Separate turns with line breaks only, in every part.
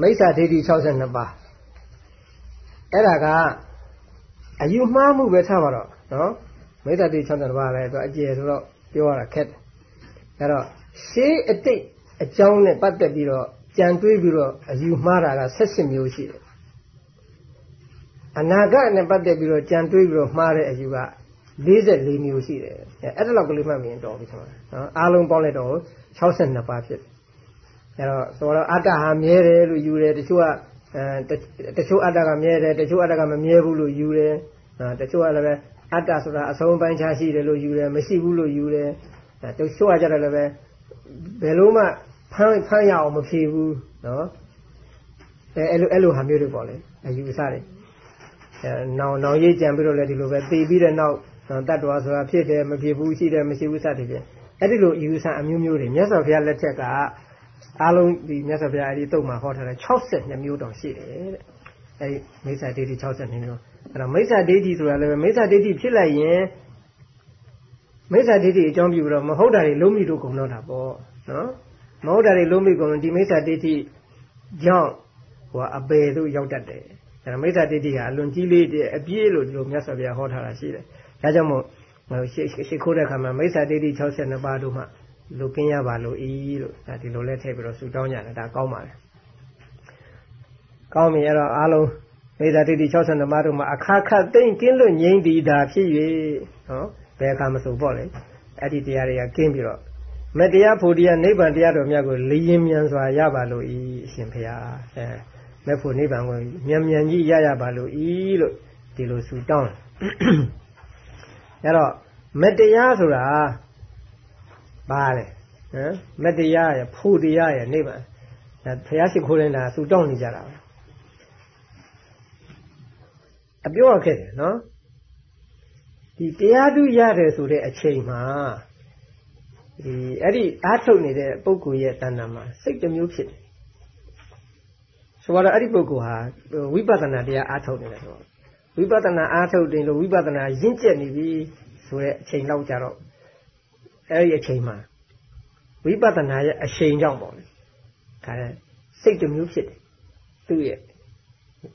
မိစ္ဆာဒိဋ္ဌိ62ပါးအဲ့ဒါကအယူမှားမှုပဲထားပါတော့နော်မိစ္ဆာဒိဋ္ဌိ62ပါးလည်းသူအကျယ်ဆိုတော့ပြောရတာခက်တယ်အဲ့တော့ရှေးအတိတ်အကြောင်းနဲ့ပတ်သက်ပြီးတော့ကြံတွေးပြီးတော့အယူမှားတာက78မျိုးရှိတယ်အနာဂတ်နဲ့ပတ်သက်ပြီးတော့ကြံတွေးပြီးတော့မှားတဲ့အယူက44မျိုးရှိတယ်အဲ့ဒါလောက်ကလေးမှတ်မြင်တော့ပြီဆိုတော့နော်အားလုံးပေါင်းလိုက်တော့62ပါးဖြစ်တယ် အဲ့တော့ဆိုတော့အတ္တဟာမြဲတယ်လို့ယူတယ်တချို့ကအဲတချို့အတ္တကမြဲတယ်တချို့အတ္တကမမြဲဘူးလို့ယူတယ်တချို့ကလည်းပဲအတ္တဆိုတာအဆုံးပိုင်းခြားရှိတယ်လို့ယူတယ်မရှိဘူးလို့ယူတယ်တချို့ကကြတယ်လည်းပဲဘယ်လို့မှဖမ်းဖမ်းရအောင်မဖြေဘူးနော်အဲအဲ့လိုအဲ့လိုဟာမျိုးတွေပေါ့လေအယူအဆတွေအဲနောင်နောင်ရေးကြံပြီးတော့လည်းဒီလိုပဲတည်ပြီးတဲ့နောက်တတ္တဝါဆိုတာဖြစ်တယ်မဖြစ်ဘူးရှိတယ်မရှိဘူးစသဖြင့်အဲ့ဒီလိုအယူအဆအမျိုးမျိုးတွေမြတ်စွာဘုရားလက်ထက်က အားလုံးဒီမြတ်စွာဘုရားအဲ့ဒီတုတ်မှာဟောထားတဲ့62မျိုးတောင်ရှိတယ်တဲ့အဲ့ဒီမိစ္ဆာဒိဋ္ဌိ62မျိုးအဲ့တော့မိစ္ဆာဒိဋ္ဌိဆိုတာလည်းမိစ္ဆာဒိဋ္ဌိဖြစ်လိုက်ရင်မိစ္ဆာဒိဋ္ဌိအကြောင်းပြုပြီးတော့မဟုတ်တာတွေလုံးမိတို့ကုန်တော့တာပေါ့နော်မဟုတ်တာတွေလုံးမိကုန်ဒီမိစ္ဆာဒိဋ္ဌိကြောင့်ဟိုအပေတို့ရောက်တတ်တယ်အဲမိစ္ဆာဒိဋ္ဌိဟာအလွန်ကြီးလေးတဲ့အပြည့်လို့ဒီလိုမြတ်စွာဘုရားဟောထားတာရှိတယ်ဒါကြောင့်မို့ရှေ့ရှေ့ခိုးတဲ့ခါမှာမိစ္ဆာဒိဋ္ဌိ62ပါးတို့မှ လူကင်းရပါလို့ဤလို့ဒါဒီလိုလဲထည့်ပြီးတော့ဆုတောင်းကြတယ်ဒါကောင်းပါလေကောင်းပြီအဲ့တော့အားလုံးမိစ္ဆာဒိဋ္ဌိ62ပါးတို့မှာအခါခတ်သိမ့်ကင်းလွတ်ငြိမ့်တည်တာဖြစ်၍နော်ဘယ်အခါမဆိုပေါ့လေအဲ့ဒီတရားတွေကကင်းပြီးတော့မတရားဖို့တရားနိဗ္ဗာန်တရားတော်မြတ်ကိုလျင်မြန်စွာရပါလို့ဤအရှင်ဖေဟာအဲမဲ့ဖို့နိဗ္ဗာန်ကိုမြန်မြန်ကြီးရရပါလို့ဤလို့ဒီလိုဆုတောင်းအဲ့တော့မတရားဆိုတာ ဘာလဲဟမ်မတရားရဖို့တရားရနိဗ္ဗာန်ဒါဘုရားရှိခိုးနေတာဆုတောင်းနေကြတာပဲအပြောရခဲ့တယ်နော်ဒီတရားသူရတယ်ဆိုတဲ့အချိန်မှာဒီအဲ့ဒီအားထုတ်နေတဲ့ပုဂ္ဂိုလ်ရဲ့တဏ္ဍာမှာစိတ်တစ်မျိုးဖြစ်တယ်ဆိုတော့အဲ့ဒီပုဂ္ဂိုလ်ဟာဝိပဿနာတရားအားထုတ်နေတယ်ဆိုတော့ဝိပဿနာအားထုတ်တယ်လို့ဝိပဿနာရင့်ကျက်နေပြီဆိုတဲ့အချိန်လောက်ကြတော့ အဲ့ဒီအချိန်မှာဝိပဿနာရဲ့အချိန်ကြောင့်ပေါ့လေဒါစိတ်တစ်မျိုးဖြစ်တယ်သူ့ရဲ့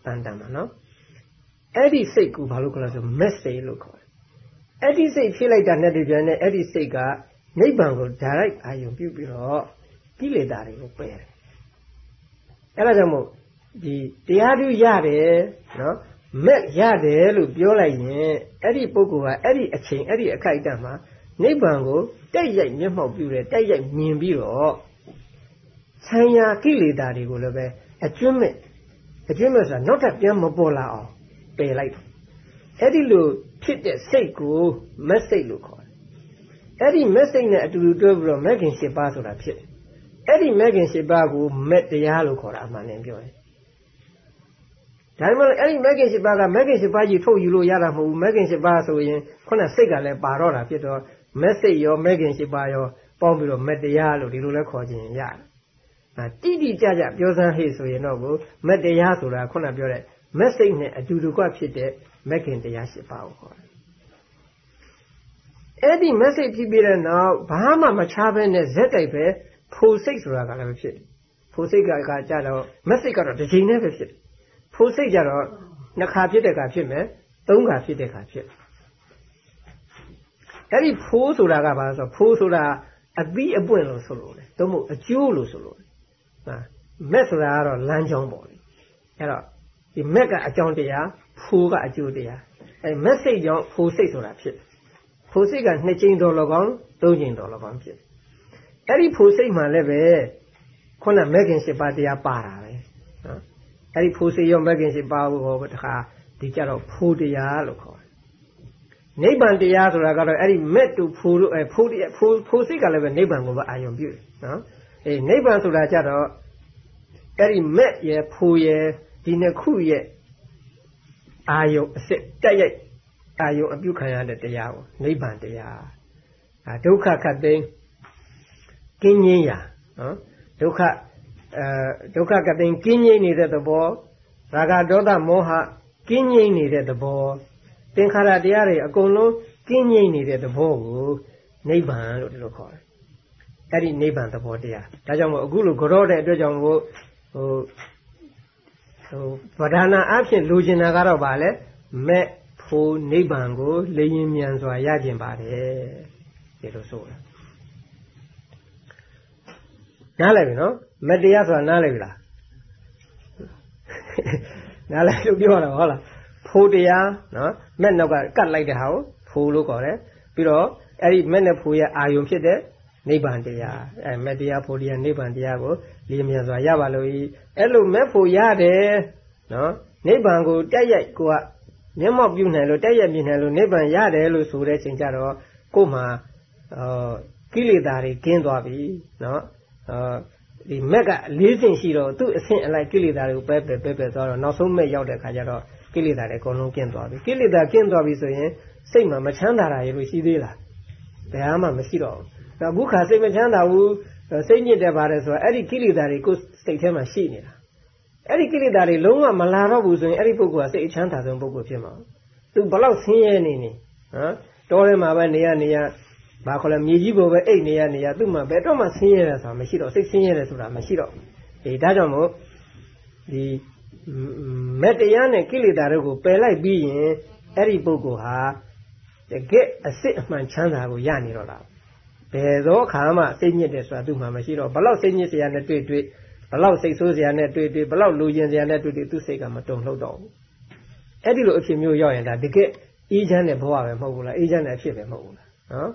တန်တန်မှာနော်အဲ့ဒီစိတ်ကူဘာလို့ခေါ်လဲဆို message လို့ခေါ်တယ်အဲ့ဒီစိတ်ဖြစ်လိုက်တာနဲ့တပြန်နဲ့အဲ့ဒီစိတ်ကနိဗ္ဗာန်ကို direct အာရုံပြုပြီးတော့ကိလေသာတွေကိုပယ်တယ်အဲ့ဒါကြောင့်မို့ဒီတရားသူရတယ်နော်မက်ရတယ်လို့ပြောလိုက်ရင်အဲ့ဒီပုဂ္ဂိုလ်ကအဲ့ဒီအချိန်အဲ့ဒီအခိုက်အတန့်မှာ နိဗ္ဗာန်ကိုတက်ရိုက်မျက်မှောက်ပြုတယ်တက်ရိုက်မြင်ပြီးတော့ဆံရကိလေသာတွေကိုလည်းပဲအကျွမ်းမဲ့အကျွမ်းမဲ့ဆိုတာနောက်ထပ်ပြန်မပေါ်လာအောင်ပယ်လိုက်အဲ့ဒီလိုဖြစ်တဲ့စိတ်ကိုမက်စိတ်လို့ခေါ်တယ်အဲ့ဒီမက်စိတ်နဲ့အတူတူတွဲပြီးတော့မက်ခင်၈ပါးဆိုတာဖြစ်တယ်အဲ့ဒီမက်ခင်၈ပါးကိုမက်တရားလို့ခေါ်တာအမှန်တည်းပြောတယ်ဒါမှမဟုတ်အဲ့ဒီမဂ္ဂင်၈ပါးကမဂ္ဂင်၈ပါးကြီးထုတ်ယူလို့ရတာမဟုတ်ဘူးမဂ္ဂင်၈ပါးဆိုရင်ခုနစိတ်ကလည်းပါတော့တာဖြစ်တော့ မက်စိတ်ရောမဂ္ဂင်၈ပါးရောပေါင်းပြီးတော့မတရားလို့ဒီလိုလဲခေါ်ခြင်းရတယ်။အဲတိတိကျကျပြောစမ်းဟေ့ဆိုရင်တော့ကိုမတရားဆိုတာခုနပြောတဲ့မက်စိတ်နဲ့အတူတူကဖြစ်တဲ့မဂ္ဂင်တရား၈ပါးကိုခေါ်တယ်။အဲ့ဒီမက်စိတ်ဖြစ်ပြီးတဲ့နောက်ဘာမှမချဘဲနဲ့ဇက်တိုက်ပဲဖိုစိတ်ဆိုတာကလည်းဖြစ်တယ်။ဖိုစိတ်ကကြတော့မက်စိတ်ကတော့တစ်ချိန်နဲ့ပဲဖြစ်တယ်ဖိုးစိတ်ကြတော့နှစ်ခါဖြစ်တဲ့ခါဖြစ်မယ်သုံးခါဖြစ်တဲ့ခါဖြစ် အဲ့ဒီဖိုးဆိုတာကဘာလဲဆိုဖိုးဆိုတာအသီးအပွင့်လို့ဆိုလို့လေသို့မဟုတ်အကျိုးလို့ဆိုလို့ဟာမက်ဆိုတာကတော့လမ်းကြောင်းပေါ့လေအဲ့တော့ဒီမက်ကအကြောင်းတရားဖိုးကအကျိုးတရားအဲ့မက်စိတ်ကြောင့်ဖိုးစိတ်ဆိုတာဖြစ်ဖိုးစိတ်ကနှစ်ကြိမ်တော်လောကောင်သုံးကြိမ်တော်လောကောင်ဖြစ်အဲ့ဒီဖိုးစိတ်မှလည်းပဲခုနမက်ခင်ရှိပါတရားပါတာပဲနော်အဲ့ဒီဖိုးစိတ်ရောမဂ်ခင်ရှိပါဘူးဟောတခါဒီကြတော့ဖိုးတရားလို့ခေါ်တယ် နိဗ္ဗာန်တရားဆိုတာကတော့အဲ့ဒီမက်တူဖိုးလို့အဲဖိုးတရားဖိုးဖိုးစိတ်ကလည်းပဲနိဗ္ဗာန်ကိုပဲအာရုံပြုတယ်နော်အေးနိဗ္ဗာန်ဆိုတာကြတော့အဲ့ဒီမက်ရဲ့ဖိုးရဲ့ဒီနှစ်ခုရဲ့အာယုံအစစ်တက်ရိုက်အာယုံအပြုခံရတဲ့တရားကိုနိဗ္ဗာန်တရားအာဒုက္ခခတ်သိမ်းကင်းငြိမ်းရာနော်ဒုက္ခအဲဒုက္ခကတိန်ကင်းငြိမ့်နေတဲ့သဘောရာဂဒေါသမောဟကင်းငြိမ့်နေတဲ့သဘော သင်္ခါရတရားတွေအကုန်လုံးကင်းငြိမ့်နေတဲ့သဘောကိုနိဗ္ဗာန်လို့ဒီလိုခေါ်တယ်အဲ့ဒီနိဗ္ဗာန်သဘောတရားဒါကြောင့်မို့အခုလိုကြောတဲ့အတွက်ကြောင့်မို့ဟိုဟိုဗဒနာအဖြစ်လိုချင်တာကတော့ဗာလဲမဲ့ဖို့နိဗ္ဗာန်ကိုလျင်မြန်စွာရကျင်ပါတယ်ဒီလိုဆိုတာနားလည်ပြီနော်မတရားဆိုတာနားလည်ပြီလားနားလည်လို့ပြောတာဟုတ်လား ဖိုးတရားနော်မဲ့နောက်ကကတ်လိုက်တဲ့ဟာကိုဖိုးလို့ခေါ်တယ်ပြီးတော့အဲ့ဒီမဲ့နဲ့ဖိုးရဲ့အာယုံဖြစ်တဲ့နိဗ္ဗာန်တရားအဲမဲ့တရားဖိုးတရားနိဗ္ဗာန်တရားကိုလျင်မြန်စွာရပါလို့ဤအဲ့လိုမဲ့ဖို့ရတယ်နော်နိဗ္ဗာန်ကိုတက်ရိုက်ကိုကမျက်မှောက်ပြုနိုင်လို့တက်ရက်မြင်နိုင်လို့နိဗ္ဗာန်ရတယ်လို့ဆိုတဲ့ချိန်ကျတော့ကို့မှာအာကိလေသာတွေကင်းသွားပြီနော်အာဒီမက်က၄ဆင့်ရှိတော့သူ့အဆင့်အလိုက်ကိလေသာတွေကိုပဲပဲပဲပဲသွားတော့နောက်ဆုံးမက်ရောက်တဲ့ခါကျတော့ ကိလေသာတွေအကုန်လုံးကင်းသွားပြီကိလေသာကင်းသွားပြီဆိုရင်စိတ်မှာမချမ်းသာတာရေလို့ရှိသေးလားဘယ်မှမရှိတော့ဘူးဒါအခုခါစိတ်မချမ်းသာဘူးစိတ်ညစ်တယ်ပါတယ်ဆိုတော့အဲ့ဒီကိလေသာတွေကိုစိတ်ထဲမှာရှိနေတာအဲ့ဒီကိလေသာတွေလုံးဝမလာတော့ဘူးဆိုရင်အဲ့ဒီပုဂ္ဂိုလ်ကစိတ်အချမ်းသာဆုံးပုဂ္ဂိုလ်ဖြစ်မှာသူဘလောက်ဆင်းရဲနေနေဟမ်တောထဲမှာပဲနေရနေရဘာခေါ်လဲမြေကြီးပေါ်ပဲအိတ်နေရနေရသူ့မှာဘယ်တော့မှဆင်းရဲတယ်ဆိုတာမရှိတော့စိတ်ဆင်းရဲတယ်ဆိုတာမရှိတော့ဒီဒါကြောင့်မို့ဒီ မတရားနဲ့ကိလေသာတွေကိုပယ်လိုက်ပြီးရင်အဲ့ဒီပုဂ္ဂိုလ်ဟာတကယ်အစစ်အမှန်ချမ်းသာကိုရနေတော့တာဘယ်သောအခါမှစိတ်ညစ်တယ်ဆိုတာသူ့မှာမရှိတော့ဘလောက်စိတ်ညစ်စရာနဲ့တွေ့တွေ့ဘလောက်စိတ်ဆိုးစရာနဲ့တွေ့တွေ့ဘလောက်လူကျင်စရာနဲ့တွေ့တွေ့သူ့စိတ်ကမတုံ့လှုပ်တော့ဘူးအဲ့ဒီလိုအဖြစ်မျိုးရောက်ရင်ဒါတကယ်အေးချမ်းတဲ့ဘဝပဲမဟုတ်ဘူးလားအေးချမ်းတဲ့အဖြစ်ပဲမဟုတ်ဘူးလားနော်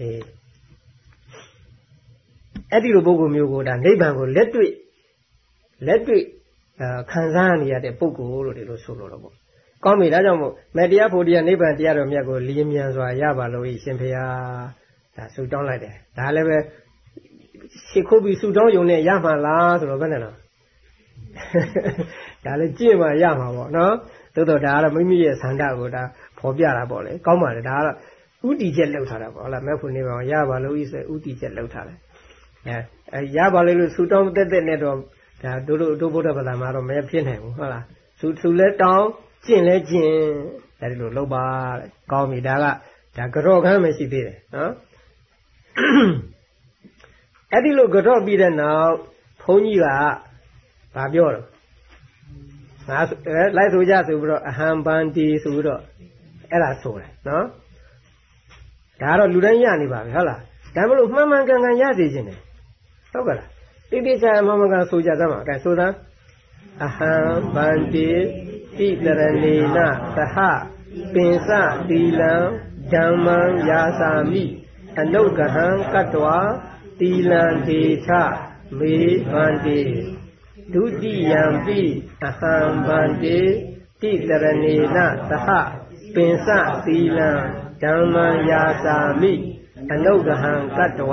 အေးအဲ့ဒီလိုပုဂ္ဂိုလ်မျိုးကိုဒါနိဗ္ဗာန်ကိုလက်တွေ့လက်တွေ့ ခံစားနေရတဲ့ပုဂ္ဂိုလ်လို့ဒီလိုဆိုလို့တော့ပေါ့ကောင်းပြီဒါကြောင့်မို့မတရားဖို့တရားနိဗ္ဗာန်တရားတော်မြတ်ကိုလျင်မြန်စွာရပါလို့ရှင်ဖေဟာဒါဆုတောင်းလိုက်တယ်ဒါလည်းပဲရှ िख ုပ်ပြီးဆုတောင်းယုံနဲ့ရမှာလားဆိုတော့ဘယ်နဲ့တော့ဒါလည်းကြည့်မှရမှာပေါ့နော်သို့တော့ဒါကတော့မိမိရဲ့ဆန္ဒကိုဒါဖော်ပြတာပေါ့လေကောင်းပါလေဒါကတော့ဥတီချက်လောက်ထားတာပေါ့ဟုတ်လားမဲ့ဖို့နေပါအောင်ရပါလို့ဤဆိုဥတီချက်လောက်ထားတယ်အဲအဲရပါလေလို့ဆူတောင်းတက်တက်နဲ့တော့ ဒါတို့တို့တို့ဗုဒ္ဓဘာသာမှာတော့မဖြစ်နိုင်ဘူးဟုတ်လားဆူဆူလဲတောင်းကျင့်လဲကျင့်အဲဒီလိုလုပ်ပါတဲ့ကောင်းပြီဒါကဒါကြော့ခမ်းမရှိသေးတယ်နော်အဲ့ဒီလိုကြော့ပြီးတဲ့နောက်ဘုန်းကြီးကဘာပြောတော့ငါလိုက်ဆိုကြဆိုပြီးတော့အဟံပန္တိဆိုပြီးတော့အဲ့ဒါဆိုတယ်နော်ဒါကတော့လူတိုင်းရနေပါပဲဟုတ်လားဒါမလို့မှန်မှန်ကန်ကန်ရစေခြင်းတယ်ဟုတ်ကလား တိတိကျကျမှန်မှန်ကန်ဆိုကြသမှာအဲဆိုသားအဟံပန္တိတိတရဏေနသဟပင်စတိလံဓမ္မံယာစာမိအနုကဟံကတ္တဝတိလံဒေထမေဗန္တိဒုတိယံပိအဟံဗန္တိတိတရဏေနသဟပင်စသီလံဓမ္မံယာစာမိအနုဂဟံကတ္တဝ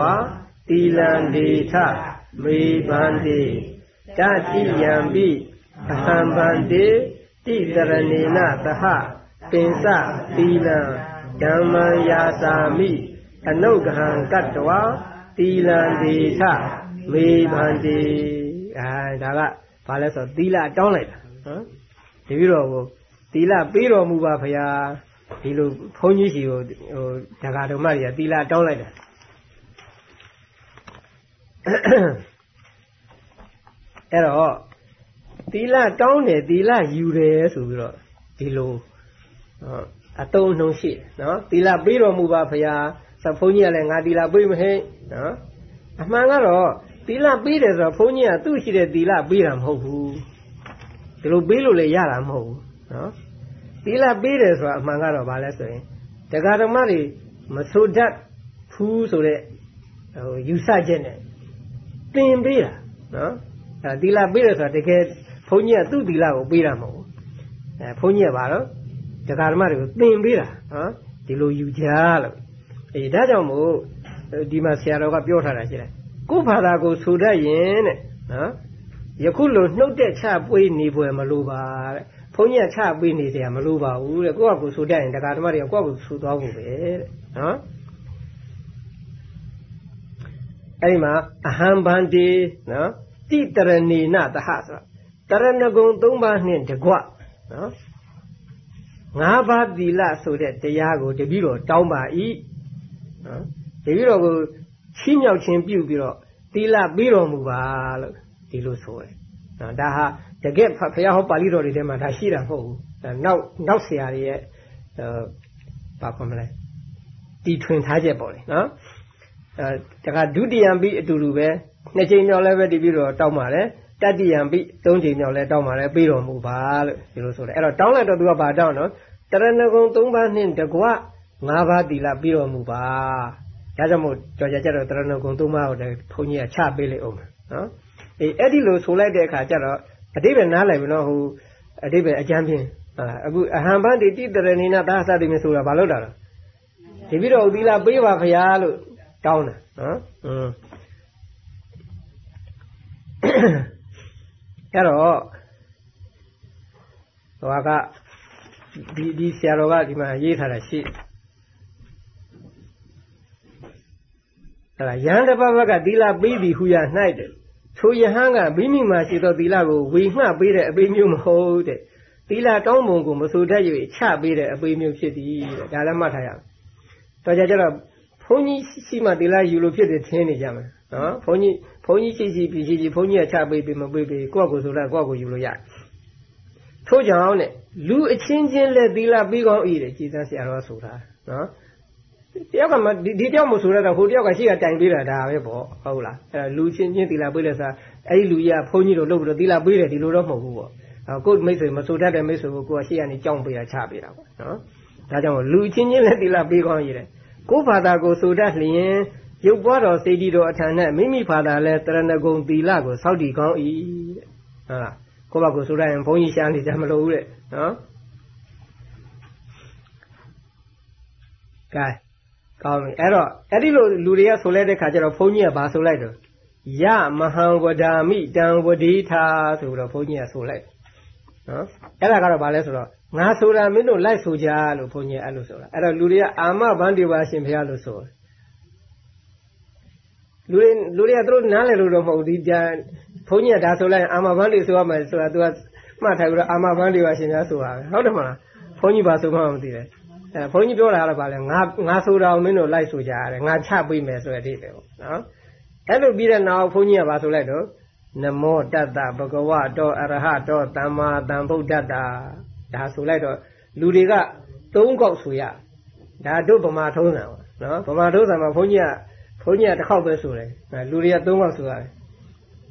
သီလံဒေထ မေဗန္တိတတိယံပိအဟံဗန္တိတိတရဏေနသဟပင်စသီလံဓမ္မံယာစာမိအနုဂဟံကတ္တဝသီလံဒေထမေဗန္တိအဲဒါကဘာလဲဆိုသီလတောင်းလိုက်တာနော်တပည့်တော်ကိုသီလပေးတော်မူပါဖရာဒီလိုဘုန်းကြီးစီကိုဟိုဓဂါဓမ္မတွေကသီလတောင်းလိုက်တာ အဲ့တော့သီလတောင်းတယ်သီလယူတယ်ဆိုပြီးတော့ဒီလိုအတုံးနှုံရှိတယ်နော်သီလပေးတော်မူပါဖရာဆက်ဘုန်းကြီးကလည်းငါသီလပေးမဟဲ့နော်အမှန်ကတော့သီလပေးတယ်ဆိုတော့ဘုန်းကြီးကသူ့ရှိတဲ့သီလပေးတာမဟုတ်ဘူးဒီလိုပေးလို့လည်းရတာမဟုတ်ဘူးနော်သီလပေးတယ်ဆိုတာအမှန်ကတော့ဘာလဲဆိုရင်တရားဓမ္မတွေမဆိုတတ်ဘူးဆိုတဲ့ဟိုယူဆချက်နဲ့သင်ပေးတာနော် အဲသီလပေးတယ်ဆိုတာတကယ်ဘုန်းကြီးကသူ့သီလကိုပေးတာမဟုတ်ဘူးအဲဘုန်းကြီးကဘာလို့တရားဓမ္မတွေကိုသင်ပေးတာနော်ဒီလိုယူကြလို့အေးဒါကြောင့်မို့ဒီမှာဆရာတော်ကပြောထားတာရှိတယ်ကိုယ်ဘာသာကိုဆိုတတ်ရင်တဲ့နော်ယခုလိုနှုတ်တဲ့ချပွေးနေပွဲမလိုပါတဲ့ဘုန်းကြီးကချပေးနေเสียမလိုပါဘူးတဲ့ကိုယ့်အကူဆိုတတ်ရင်တရားဓမ္မတွေကကိုယ့်အကူဆိုသွားဖို့ပဲတဲ့နော်အဲ့ဒီမှာအဟံဗန္တိနော် တိတရဏေနတဟဆိုတာတရဏဂုံ၃ပါးနှင့်တကွနော်၅ပါးသီလဆိုတဲ့တရားကိုတပည့်တော်တောင်းပါ၏နော်တပည့်တော်ကိုချီးမြှောက်ခြင်းပြုပြီးတော့သီလပြီးတော်မူပါလို့ဒီလိုဆိုတယ်ဒါဟာတကယ်ဘုရားဟောပါဠိတော်တွေထဲမှာဒါရှိတာမဟုတ်ဘူးနောက်နောက်ဆရာတွေရဲ့ဘာခေါ်မလဲတီထွင်ထားချက်ပေါ့လေနော်အဲဒါကဒုတိယံပြီးအတူတူပဲ နှစ်ချိန်မြောက်လည်းပဲတပြီးတော့တောင်းပါတယ်တတိယံပြီးသုံးချိန်မြောက်လည်းတောင်းပါတယ်ပြီးတော်မူပါလို့ဒီလိုဆိုတယ်အဲ့တော့တောင်းလိုက်တော့သူကဘာတောင်းနော်တရဏဂုံ၃ပါးနှင့်တကွ၅ပါးတီလာပြီးတော်မူပါဒါကြောင့်မို့ကြော်ကြကြတော့တရဏဂုံ၃ပါးကိုလည်းဘုန်းကြီးကချပေးလိုက်အောင်နော်အေးအဲ့ဒီလိုဆိုလိုက်တဲ့အခါကျတော့အတိပ္ပယ်နားလည်ပြီနော်ဟိုအတိပ္ပယ်အကျမ်းဖြင့်ဟုတ်လားအခုအဟံဘန္တိတိတရဏိနာသာသတိမဆိုတာဘာလို့တာလဲဒီပြီးတော့ဥသီလာပေးပါဖရာလို့တောင်းတယ်နော်อืม အဲ့တော့ဟိုကဒီဒီဆရာတော်ကဒီမှာရေးထားတာရှိအဲ့ဒါယဟန်တစ်ပါးဘက်ကသီလပေးသည်ဟူရ၌တဲ့ထိုယဟန်ကမိမိမှာရှိသောသီလကိုဝေငှပေးတဲ့အပေးမျိုးမဟုတ်တဲ့သီလတောင်းပုံကိုမဆိုတတ်၍ချပေးတဲ့အပေးမျိုးဖြစ်သည်တဲ့ဒါလည်းမှတ်ထားရမယ်တော်ကြကြတော့ ဘုန်းကြီးရှိမှသီလယူလို့ဖြစ်တယ်ထင်နေကြမယ်နော်ဘုန်းကြီးဘုန်းကြီးရှိရှိပြီးရှိရှိဘုန်းကြီးကချပေးပြီးမပေးပေးကိုယ့်ကိုယ်ဆိုလိုက်ကိုယ့်ကိုယ်ယူလို့ရတယ်ထို့ကြောင့်တဲ့လူအချင်းချင်းလက်သီလပြီးကောင်းဤတဲ့ကြည်သန်းဆရာတော်ဆိုတာနော်တယောက်ကမဒီတယောက်မဆိုရတော့ဟိုတယောက်ကရှိကတိုင်ပေးတာဒါပဲပေါ့ဟုတ်လားအဲ့လူချင်းချင်းသီလပေးလဲစားအဲ့ဒီလူကြီးကဘုန်းကြီးတို့လုပ်ပြီးတော့သီလပေးတယ်ဒီလိုတော့မဟုတ်ဘူးပေါ့ကိုယ်မိတ်ဆွေမဆိုတတ်တဲ့မိတ်ဆွေကိုကိုယ်ကရှိကနေကြောင်းပေးတာချပေးတာပေါ့နော်ဒါကြောင့်လူချင်းချင်းလက်သီလပေးကောင်းရည်တယ် ကိုယ်ဘာသာကိုဆိုတတ်လျင်ရုပ်ပွားတော်စေတီတော်အထံနဲ့မိမိဘာသာလဲတရဏဂုံသီလကိုစောင့်တည်ကောင်း၏တဲ့ဟုတ်လားကိုယ့်ဘာကိုဆိုတတ်ရင်ဘုန်းကြီးရှားနေကြမလို့ဘူးတဲ့နော်ကဲကောင်းပြီအဲ့တော့အဲ့ဒီလိုလူတွေကဆိုလိုက်တဲ့ခါကျတော့ဘုန်းကြီးကဘာဆိုလိုက်တော့ယမဟံဝဒာမိတံဝတိထာဆိုတော့ဘုန်းကြီးကဆိုလိုက်နော်အဲ့ဒါကတော့ဘာလဲဆိုတော့ ငါဆိုတာမင်းတို့လိုက်ဆိုကြလို့ဘုန်းကြီးအဲ့လိုဆိုတာအဲ့တော့လူတွေကအာမဗန္တိပါရှင်ဘုရားလို့ဆိုတယ်လူတွေလူတွေကသူတို့နားလည်လို့တော့မဟုတ်ဒီကြဘုန်းကြီးကဒါဆိုလိုက်အာမဗန္တိဆိုရမယ်ဆိုတာ तू ကမှတ်ထားပြီးတော့အာမဗန္တိပါရှင်များဆိုတာပဲဟုတ်တယ်မလားဘုန်းကြီးဘာဆိုမှမသိတယ်အဲဘုန်းကြီးပြောတာကတော့ဗာလဲငါငါဆိုတာမင်းတို့လိုက်ဆိုကြရတယ်ငါချပေးမယ်ဆိုတဲ့အဓိပ္ပာယ်ပေါ့နော်အဲ့လိုပြီးတဲ့နောက်ဘုန်းကြီးကဘာဆိုလိုက်တော့နမောတတ္တဘဂဝတောအရဟတောသမ္မာသမ္ဗုဒ္ဓတ္တ ဒါဆိုလိုက်တော့လူတွေကသုံးခေါက်ဆိုရဒါတို့ဗမာထုံးစံပါနော်ဗမာထုံးစံမှာဘုန်းကြီးကဘုန်းကြီးကတစ်ခေါက်ပဲဆိုတယ်လူတွေကသုံးခေါက်ဆိုရတယ်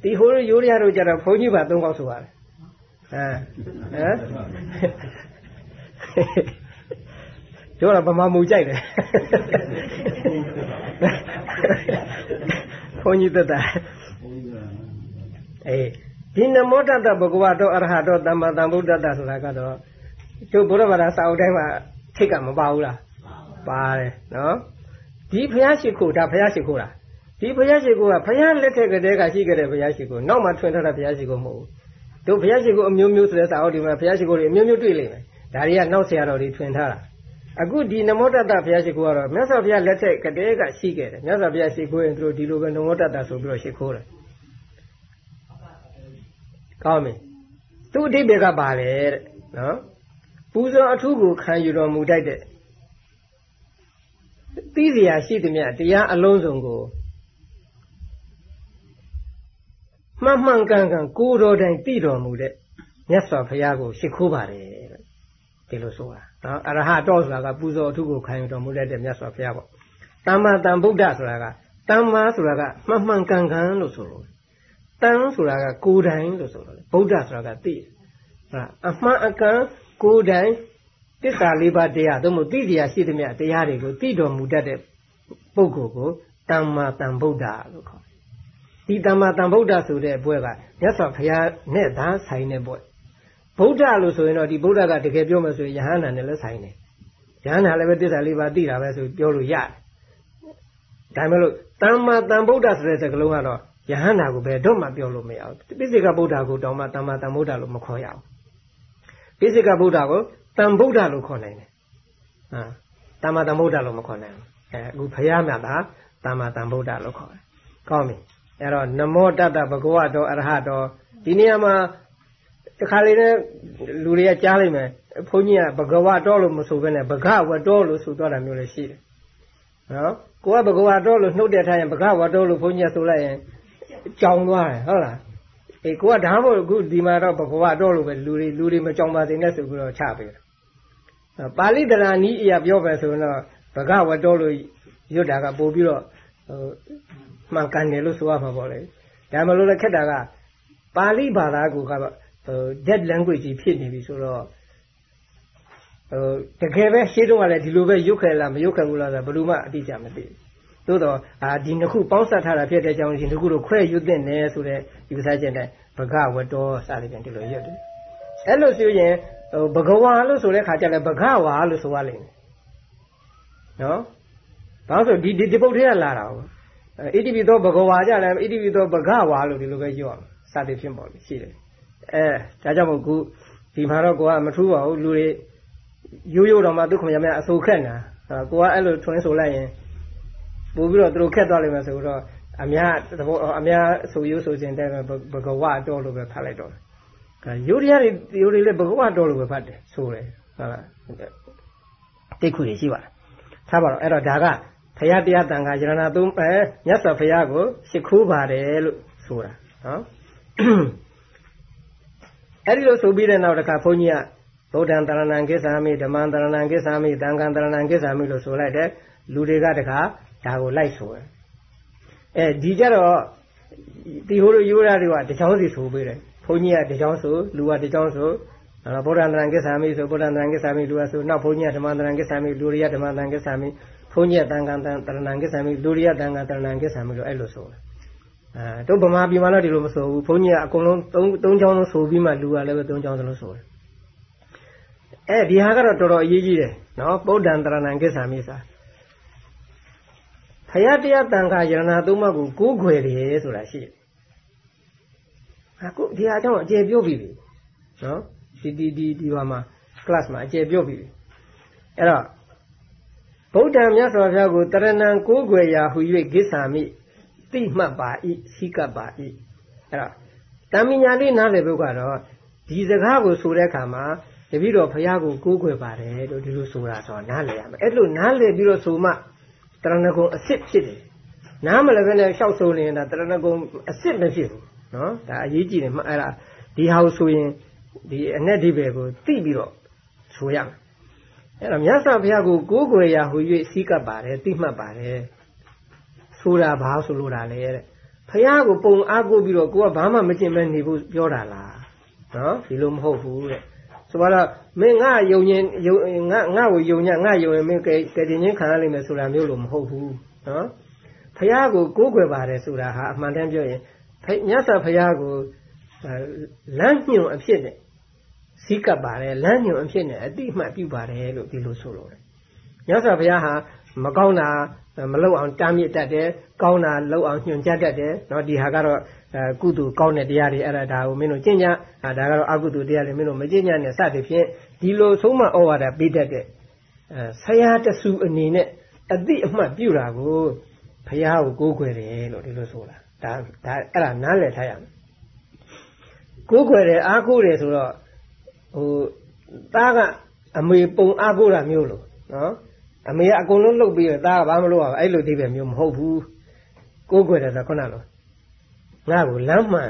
ဒီဟိုရိုးရတို့ကြတော့ဘုန်းကြီးပါသုံးခေါက်ဆိုရတယ်ဟမ်တို့ကဗမာမူကြိုက်တယ်ဘုန်းကြီးသက်တာအေးဒီနမောတတဘဂဝတောအရဟတောသမ္မာသမ္ဗုဒ္ဓတ္တဆိုတာကတော့ တို့ဘုရားဘာသာစာအုပ်တိုင်းမှာထိတ်ကမပါဘူးလားပါတယ်နော်ဒီဘုရားရှိခိုးဒါဘုရားရှိခိုးလားဒီဘုရားရှိခိုးကဘုရားလက်ထက်ကတည်းကရှိခဲ့တဲ့ဘုရားရှိခိုးနောက်မှထွင်ထားတဲ့ဘုရားရှိခိုးမဟုတ်ဘူးတို့ဘုရားရှိခိုးအမျိုးမျိုးဆိုတဲ့စာအုပ်တွေမှာဘုရားရှိခိုးတွေအမျိုးမျိုးတွေ့လိမ့်မယ်ဒါတွေကနောက်ဆရာတော်တွေထွင်ထားတာအခုဒီနမောတတဘုရားရှိခိုးကတော့မြတ်စွာဘုရားလက်ထက်ကတည်းကရှိခဲ့တယ်မြတ်စွာဘုရားရှိခိုးရင်သူတို့ဒီလိုပဲနမောတတဆိုပြီးတော့ရှိခိုးတယ်ကောင်းပြီသူအတိတ်ဘက်ကပါလေတဲ့နော် ပူဇော်အထုကိုခံယူတော်မူတတ်တဲ့သိစရာရှိသမျှတရားအလုံးစုံကိုမှန်မှန်ကန်ကန်ကိုယ်တော်တိုင်သိတော်မူတဲ့မြတ်စွာဘုရားကိုရှိခိုးပါတယ်ဒီလိုဆိုတာနော်အရဟတောဆိုတာကပူဇော်အထုကိုခံယူတော်မူတဲ့မြတ်စွာဘုရားပေါ့တမ္မာတန်ဗုဒ္ဓဆိုတာကတမ္မာဆိုတာကမှန်မှန်ကန်ကန်လို့ဆိုလို့တန်ဆိုတာကကိုယ်တိုင်လို့ဆိုတော့ဗုဒ္ဓဆိုတာကသိဟာအမှန်အကန် ကိုယ်တိုင်တစ္ဆာလေးပါးတရားသို့မဟုတ်သိတရားရှိသမျှတရားတွေကိုသိတော်မူတတ်တဲ့ပုဂ္ဂိုလ်ကိုတမ္မာတန်ဗုဒ္ဓလို့ခေါ်ဒီတမ္မာတန်ဗုဒ္ဓဆိုတဲ့ဘွဲကမြတ်စွာဘုရားနဲ့သာဆိုင်တဲ့ဘွဲဗုဒ္ဓလို့ဆိုရင်တော့ဒီဗုဒ္ဓကတကယ်ပြောမှဆိုရင်ယဟန္တာနဲ့လည်းဆိုင်တယ်ယဟန္တာလည်းပဲတစ္ဆာလေးပါးသိတာပဲဆိုပြောလို့ရတယ်ဒါမှမဟုတ်တမ္မာတန်ဗုဒ္ဓဆိုတဲ့စကားလုံးကတော့ယဟန္တာကိုဘယ်တော့မှပြောလို့မရဘူးပိစိကဗုဒ္ဓကိုတောင်မှတမ္မာတန်ဗုဒ္ဓလို့မခေါ်ရဘူး ပိစိကဗုဒ္ဓကိုတန်ဗုဒ္ဓလို့ခေါ်နိုင်တယ်ဟာတမ္မာတန်ဗုဒ္ဓလို့မခေါ်နိုင်ဘူးအဲအခုဘုရားမြတ်တာတမ္မာတန်ဗုဒ္ဓလို့ခေါ်တယ်ကောင်းပြီအဲ့တော့နမောတတဘဂဝတောအရဟတောဒီနေရာမှာတခါလေနဲ့လူတွေကကြားလိုက်မယ်ဘုန်းကြီးကဘဂဝတောလို့မဆိုဘဲနဲ့ဘဂဝတောလို့ဆိုတော့တာမျိုးလည်းရှိတယ်နော်ကိုကဘဂဝတောလို့နှုတ်တဲ့ထားရင်ဘဂဝတောလို့ဘုန်းကြီးကဆိုလိုက်ရင်ကြောင်သွားတယ်ဟုတ်လား အေးကိုကဒါမှမဟုတ်အခုဒီမှာတော့ဘဂဝါတော့လို့ပဲလူတွေလူတွေမကြောင်ပါစေနဲ့ဆိုပြီးတော့ချပေးတယ်ပါဠိတရာနီးအရာပြောပဲဆိုရင်တော့ဘဂဝတော်လို့ရွတ်တာကပို့ပြီးတော့ဟိုမှန်ကန်တယ်လို့ဆိုရမှာပေါ့လေဒါမှလို့လည်းခက်တာကပါဠိဘာသာကိုကတော့ဟို dead language ကြီးဖြစ်နေပြီဆိုတော့ဟိုတကယ်ပဲရှင်းတော့ကလည်းဒီလိုပဲရုပ်ခဲ့လားမရုပ်ခဲ့ဘူးလားဆိုဘယ်လိုမှအတိအကျမသိဘူး သို့တော့အာဒီနှစ်ခုပေါင်းစပ်ထားတာဖြစ်တဲ့အကြောင်းရှင်ဒီခုတို့ခွဲရွတ်တဲ့နယ်ဆိုတဲ့ဒီပစာချက်နဲ့ဘဂဝတောစသဖြင့်ဒီလိုရွတ်တယ်အဲ့လိုဆိုရင်ဟိုဘဂဝါလို့ဆိုတဲ့ခါကျလည်းဘဂဝါလို့ဆိုရလိမ့်မယ်နော်ဘာလို့ဆိုဒီဒီပုတ်ထဲကလာတာဟုတ်ဣတိပိသောဘဂဝါကြလည်းဣတိပိသောဘဂဝါလို့ဒီလိုပဲပြောရမှာစသည်ဖြင့်ပေါ့လေရှိတယ်အဲဒါကြောင့်မို့ခုဒီမှာတော့ကိုကမထူးပါဘူးလူတွေရိုးရိုးတော့မှသူခမရမအဆိုခက်နာကိုကအဲ့လိုထွင်းဆိုလိုက်ရင် ပို့ပြီးတော့သူတို့ခက်သွားလိမ့်မယ်ဆိုတော့အများသဘောအများဆိုရိုးဆိုခြင်းတဲ့ဘဂဝါတော့လို့ပဲဖတ်လိုက်တော့ရိုးရည်ရိုးရည်လည်းဘဂဝါတော့လို့ပဲဖတ်တယ်ဆိုတယ်ဟုတ်လားတိတ်ခုတွေရှိပါတယ်ထားပါတော့အဲ့တော့ဒါကဖရာတရားတန်ခါယရဏသုံးအဲမြတ်စွာဘုရားကိုရှ िख ိုးပါတယ်လို့ဆိုတာနော်အဲ့ဒီလိုဆိုပြီးတဲ့နောက်တစ်ခါဘုန်းကြီးကဗုဒ္ဓံတရဏံကိစ္ဆာမိဓမ္မံတရဏံကိစ္ဆာမိသံဃံတရဏံကိစ္ဆာမိလို့ဆိုလိုက်တယ်လူတွေကတခါ ဒါကိုလိုက်ဆိုတယ်အဲဒီကြတော့ဒီဟိုလိုရိုးရတွေကတချောင်းစီဆိုပေးတယ်ဘုန်းကြီးကတချောင်းဆိုလူကတချောင်းဆိုဗုဒ္ဓံတရံကိစ္ဆာမိဆိုဗုဒ္ဓံတရံကိစ္ဆာမိလူကဆိုနောက်ဘုန်းကြီးကဓမ္မတရံကိစ္ဆာမိလူတွေကဓမ္မတရံကိစ္ဆာမိဘုန်းကြီးကတန်ခါတရဏံကိစ္ဆာမိလူတွေကတန်ခါတရဏံကိစ္ဆာမိလို့အဲ့လိုဆိုတယ်အဲတို့ဗမာပြည်မှာတော့ဒီလိုမဆိုဘူးဘုန်းကြီးကအကုန်လုံး၃၃ချောင်းလုံးဆိုပြီးမှလူကလည်းပဲ၃ချောင်းလုံးဆိုတယ်အဲဒီဟာကတော့တော်တော်အရေးကြီးတယ်နော်ဗုဒ္ဓံတရဏံကိစ္ဆာမိစာ ဖယားတရားတန်ခါယရဏသုံးပါးကိုကိုးခွေတယ်ဆိုတာရှိတယ်အခုဒီဟာကြောင့်အကျေပြုတ်ပြီနော်ဒီဒီဒီဒီဘာမှာ class မှာအကျေပြုတ်ပြီအဲ့တော့ဗုဒ္ဓံမြတ်စွာဘုရားကိုတရဏံကိုးခွေရာဟူ၍ဂစ္ဆာမိတိမှတ်ပါဤစိကပ်ပါဤအဲ့တော့တမညာလေးနားလည်ဖို့ကတော့ဒီစကားကိုဆိုတဲ့အခါမှာတပည့်တော်ဘုရားကိုကိုးကွယ်ပါတယ်လို့ဒီလိုဆိုတာဆိုနားလည်ရမယ်အဲ့လိုနားလည်ပြီးတော့ဆိုမှ တရဏဂုံအစ်စ်ဖြစ်တယ်နားမလည်းပဲနဲ့ရှောက်ဆိုနေရင်ဒါတရဏဂုံအစ်စ်မဖြစ်ဘူးနော်ဒါအရေးကြီးတယ်အဲ့ဒါဒီဟာကိုဆိုရင်ဒီအ내ဒီဘယ်ကိုသိပြီးတော့ဆိုရမယ်အဲ့တော့မြတ်စွာဘုရားကိုကိုးကွယ်ရာဟူ၍စီးကပ်ပါတယ်သိမှတ်ပါတယ်ဆိုတာဘာဆိုလိုတာလဲတဲ့ဘုရားကိုပုံအားကိုးပြီးတော့ကိုကဘာမှမကျင်မဲ့နေဖို့ပြောတာလားနော်ဒီလိုမဟုတ်ဘူးတဲ့ ဆိုတော့မင်းငါယုံရင်ယုံငါငါ့ကိုယုံညငါယုံရင်မင်းကဲကဲတင်ချင်းခံရလိမ့်မယ်ဆိုတာမျိုးလို့မဟုတ်ဘူးနော်ဖះကိုကိုးကွယ်ပါတယ်ဆိုတာဟာအမှန်တမ်းပြောရင်မြတ်စွာဘုရားကိုလမ်းညွန်အဖြစ်နဲ့စီးကပ်ပါတယ်လမ်းညွန်အဖြစ်နဲ့အတိအမှတ်ပြုပါတယ်လို့ဒီလိုဆိုလို့တယ်မြတ်စွာဘုရားဟာမကောင်းတာ မလောက်အောင်တားမြစ်တတ်တယ်ကောင်းတာလောက်အောင်ညွှန်ကြားတတ်တယ်နော်ဒီဟာကတော့ကုသိုလ်ကောင်းတဲ့တရားတွေအဲ့ဒါဒါကိုမင်းတို့ကျင့်ကြဒါကတော့အကုသိုလ်တရားတွေမင်းတို့မကျင့်ကြနဲ့စသည်ဖြင့်ဒီလိုဆုံးမဩဝါဒပေးတတ်တဲ့ဆရာတဆူအနေနဲ့အတိအမှတ်ပြုတာကိုဘုရားကိုကိုးကွယ်တယ်လို့ဒီလိုဆိုတာဒါဒါအဲ့ဒါနားလည်ထားရမယ်ကိုးကွယ်တယ်အားကိုးတယ်ဆိုတော့ဟိုသားကအမေပုံအားကိုးတာမျိုးလို့နော် အမေကအကုန်လုံးလှုပ်ပြီးတော့သားကဘာမလုပ်အောင်အဲ့လိုသိပဲမျိုးမဟုတ်ဘူးကိုးကွယ်တယ်ဆိုခုနလိုငါ့ကိုလမ်းမှန်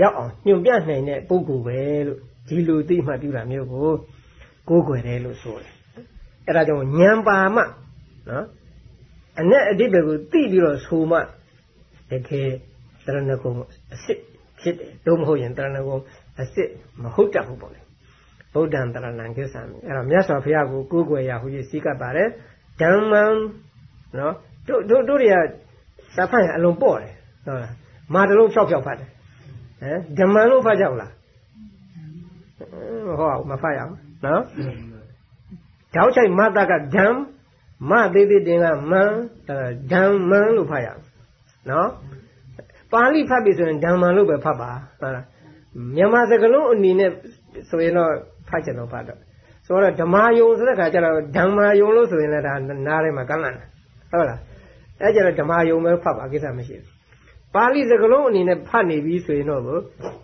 ရောက်အောင်ညွန်ပြနိုင်တဲ့ပုဂ္ဂိုလ်ပဲလို့ဒီလိုသိမှပြုတာမျိုးကိုကိုးကွယ်တယ်လို့ဆိုတယ်အဲ့ဒါကြောင့်ဉာဏ်ပါမှနော်အ내အတိတ်ကိုသိပြီးတော့ဆိုမှတကယ်တရဏဂုံအစ်စ်ဖြစ်တယ်လို့မဟုတ်ရင်တရဏဂုံအစ်စ်မဟုတ်တတ်ဘူးပေါ့လေ ဗုဒ္ဓံတရဏံကိစ္စံအဲ့တော့မြတ်စွာဘုရားကိုကိုးကွယ်ရဟူ၍စည်းကပ်ပါတယ်ဓမ္မံနော်တို့တို့တို့တွေကစာဖတ်ရင်အလုံးပေါ့တယ်ဟုတ်လားမာတလုံးဖြောက်ဖြောက်ဖတ်တယ်ဟမ်ဓမ္မံလို့ဖတ်ကြဘူးလားဟောမဖတ်ရအောင်နော်တောက်ချိုက်မတကဓမ္မသေးသေးတင်ကမံဓမ္မံလို့ဖတ်ရအောင်နော်ပါဠိဖတ်ပြီဆိုရင်ဓမ္မံလို့ပဲဖတ်ပါဟုတ်လားမြန်မာစကားလုံးအနေနဲ့ဆိုရင်တော့ ဖတ်ချင်တော့ဖတ်တော့ဆိုတော့ဓမ္မယုံဆိုတဲ့ခါကျတော့ဓမ္မယုံလို့ဆိုရင်လည်းဒါနားထဲမှာကန့်လန့်တယ်ဟုတ်လားအဲကျတော့ဓမ္မယုံပဲဖတ်ပါကိစ္စမရှိဘူးပါဠိစကားလုံးအနေနဲ့ဖတ်နေပြီဆိုရင်တော့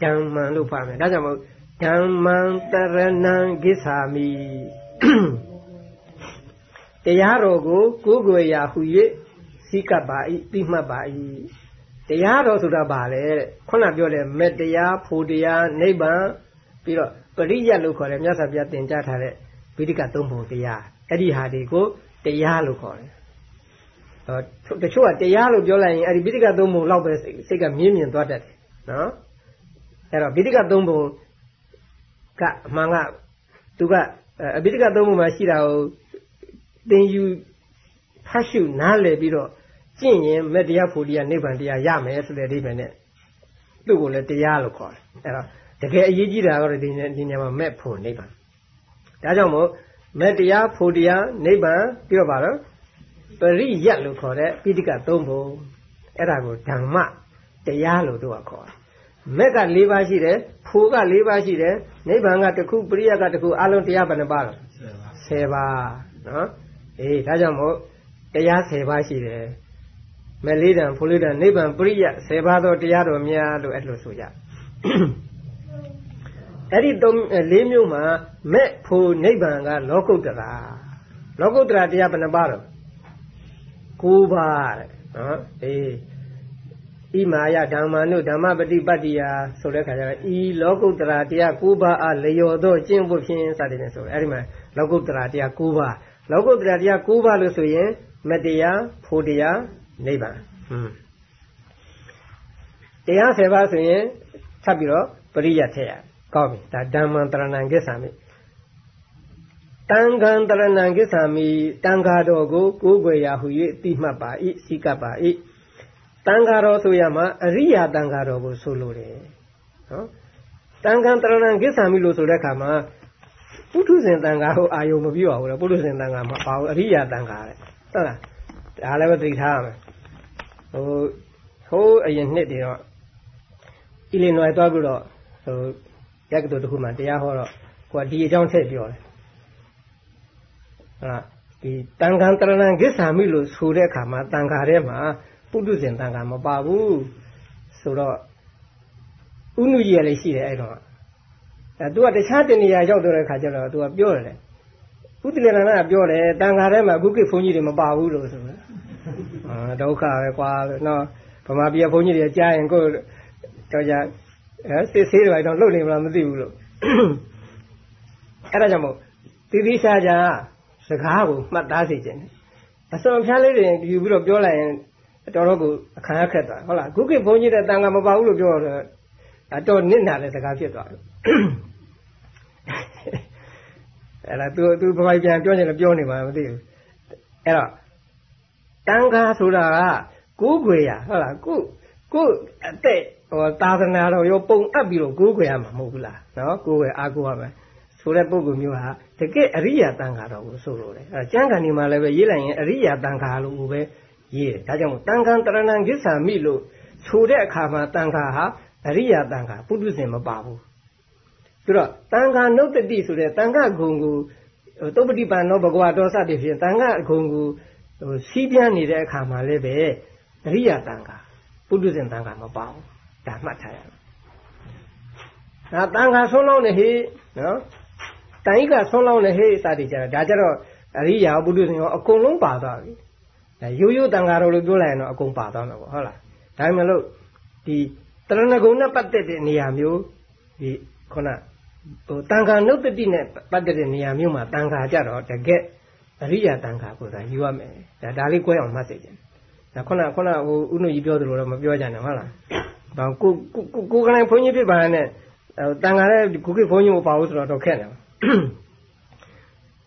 ဓမ္မံလို့ဖတ်မယ်ဒါကြောင့်မို့ဓမ္မံတရဏံကိစ္ဆာမိတရားတော်ကိုကိုးကွယ်ရာဟူ၍စိကပ်ပါ၏ပြီးမှတ်ပါ၏တရားတော်ဆိုတာဘာလဲတဲ့ခုနပြောတဲ့မေတ္တရားဖို့တရားနိဗ္ဗာန်ပြီးတော့ ပရိယတ်လို့ခေါ်တယ်မြတ်စွာဘုရားသင်ကြားထားတဲ့ဝိတိကသုံးပုံတရားအဲ့ဒီဟာတွေကိုတရားလို့ခေါ်တယ်ဟောတချို့ကတရားလို့ပြောလိုက်ရင်အဲ့ဒီဝိတိကသုံးပုံလောက်ပဲစိတ်ကမြင်းမြင်သွားတတ်တယ်နော်အဲ့တော့ဝိတိကသုံးပုံကအမှန်ကသူကအဘိဓိကသုံးပုံမှာရှိတာကိုသင်ယူဖတ်ရှုနားလည်ပြီးတော့ကျင့်ရင်မတရားဖို့တရားနိဗ္ဗာန်တရားရမယ်ဆိုတဲ့အဓိပ္ပာယ်နဲ့သူ့ကိုလည်းတရားလို့ခေါ်တယ်အဲ့တော့ တကယ်အရေးကြီးတာကတော့ဒီဒီညမှာမဲ့ဖို့နိဗ္ဗာန်ဒါကြောင့်မို့မဲ့တရားဖို့တရားနိဗ္ဗာန်ပြီးတော့ပါတော့ပရိယတ်လို့ခေါ်တဲ့ပိဋကသုံးပုံအဲ့ဒါကိုဓမ္မတရားလို့သူကခေါ်တယ်မက်က၄ပါးရှိတယ်ဖိုက၄ပါးရှိတယ်နိဗ္ဗာန်ကတစ်ခုပရိယတ်ကတစ်ခုအလုံးတရားဘယ်နှပါလဲ10ပါးနော်အေးဒါကြောင့်မို့တရား10ပါးရှိတယ်မလေးတံဖိုလေးတံနိဗ္ဗာန်ပရိယတ်10ပါးသောတရားတော်များလို့အဲ့လိုဆိုကြ အဲ့ဒီသုံး၄မျိုးမှာမဲ့ဖို့နိဗ္ဗာန်ကလောကုတ္တရာလောကုတ္တရာတရားဘယ်နှပါတော့၉ပါးတဲ့နော်အေးဣမာယဓမ္မနုဓမ္မပฏิပတ်တိယဆိုတဲ့ခါကျတော့ဤလောကုတ္တရာတရား၉ပါးအလျော်သောကျင့်ဖို့ဖြင့်စသည်နဲ့ဆိုအဲ့ဒီမှာလောကုတ္တရာတရား၉ပါးလောကုတ္တရာတရား၉ပါးလို့ဆိုရင်မတရားဖို့တရားနိဗ္ဗာန်ဟွန်းတရား၁၀ပါးဆိုရင်ထပ်ပြီးတော့ပရိယတ်ထည့်ရ ကောင်းပြီဒါဓမ္မံတရဏံကိစ္ဆာမိတန်ခံတရဏံကိစ္ဆာမိတန်ခါတော်ကိုကိုးကွယ်ရာဟု၍တိမှတ်ပါ၏စိကပ်ပါ၏တန်ခါတော်ဆိုရမှာအရိယာတန်ခါတော်ကိုဆိုလိုတယ်နော်တန်ခံတရဏံကိစ္ဆာမိလို့ဆိုတဲ့အခါမှာပုထုဇဉ်တန်ခါဟိုအာယုံမပြည့်ပါဘူးလေပုထုဇဉ်တန်ခါမှာပါဘူးအရိယာတန်ခါတဲ့ဟုတ်လားဒါလည်းပဲသိထားရမယ်ဟိုဟိုးအရင်နှစ်တွေတော့အီလီနွိုင်သွားပြီးတော့ဟို ရက်ကတူတခုမှတရားဟောတော့ကိုကဒီအကြောင်းထည့်ပြောတယ်ဟာဒီတန်ခံတရဏံကိစ္ဆာမိလို့ဆိုတဲ့အခါမှာတန်ခါထဲမှာပုထုဇဉ်တန်ခါမပါဘူးဆိုတော့ဥနုကြီးကလည်းရှိတယ်အဲ့တော့အဲသူကတခြားတနေရာရောက်တဲ့ခါကျတော့သူကပြောတယ်ဥတ္တလနာကပြောတယ်တန်ခါထဲမှာအခုကိဘုန်းကြီးတွေမပါဘူးလို့ဆိုတော့အာဒုက္ခပဲကွာနော်ဗမာပြည်ဘုန်းကြီးတွေကြားရင်ကိုတော့ကြ အဲစစ်ဆေးတွေတော့လှုပ်နေမလားမသိဘူးလို့အဲ့ဒါကြောင့်မို့တိတိကျကျစကားကိုမှတ်သားစေခြင်းအစွန်ဖျားလေးတွေယူပြီးတော့ပြောလိုက်ရင်တော်တော်ကိုအခါခက်သွားဟုတ်လားခုကိဘုန်းကြီးတဲ့တန်ခါမပါဘူးလို့ပြောတော့အတော်နစ်နာတဲ့စကားဖြစ်သွားတယ်အဲ့ဒါသူသူဘဝပြန်ပြောနေတယ်ပြောနေမှာမသိဘူးအဲ့တော့တန်ခါဆိုတာကကိုးကွယ်ရဟုတ်လားကိုကိုအသက် ဟောသာသနာတော်ရောပုံအပ်ပြီးတော့ကိုးကွယ်ရမှာမဟုတ်ဘူးလားနော်ကိုးကွယ်အားကိုးရမယ်ဆိုတဲ့ပုဂ္ဂိုလ်မျိုးဟာတကယ်အရိယာတန်ခါတော်ကိုဆိုလိုတယ်အဲကျမ်းဂန်ဒီမှာလည်းပဲရေးလိုက်ရင်အရိယာတန်ခါလို့ပဲရေးတယ်ဒါကြောင့်မို့တန်ခါတရဏံကိစ္ဆာမိလို့ဆိုတဲ့အခါမှာတန်ခါဟာအရိယာတန်ခါပုထုဇဉ်မပါဘူးဆိုတော့တန်ခါနုတ္တိဆိုတဲ့တန်ခါဂုံကိုသုပ္ပတိပန်သောဘဂဝါတော်စသည်ဖြင့်တန်ခါဂုံကိုဟိုစီးပြန်းနေတဲ့အခါမှာလည်းပဲအရိယာတန်ခါပုထုဇဉ်တန်ခါမပါဘူး ဒါမှတ်ထားရမယ်ဒါတန်ခါဆုံးလောင်းနေဟိနော်တန်ဤကဆုံးလောင်းနေဟိစသည်ကြတာဒါကြတော့အရိယာပုထုဇဉ်ရောအကုန်လုံးပါသွားပြီဒါရိုးရိုးတန်ခါတော်လို့ပြောလိုက်ရင်တော့အကုန်ပါသွားမှာပေါ့ဟုတ်လားဒါမှမဟုတ်ဒီတရဏဂုံနဲ့ပတ်သက်တဲ့နေရာမျိုးဒီခုနဟိုတန်ခါနုတ္တိနဲ့ပတ်သက်တဲ့နေရာမျိုးမှာတန်ခါကြတော့တကယ်အရိယာတန်ခါကိုသာယူရမယ်ဒါဒါလေး꿰အောင်မှတ်သိကြတယ်ဒါခုနခုနဟိုဥနုကြီးပြောသလိုတော့မပြောကြနဲ့ဟုတ်လား ဘာကိုကိုကိုကလည်းဘုန်းကြီးဖြစ်ပါနဲ့တန်ခါလည်းခုခေတ်ဘုန်းကြီးမပါဘူးဆိုတော့တော့ခက်တယ်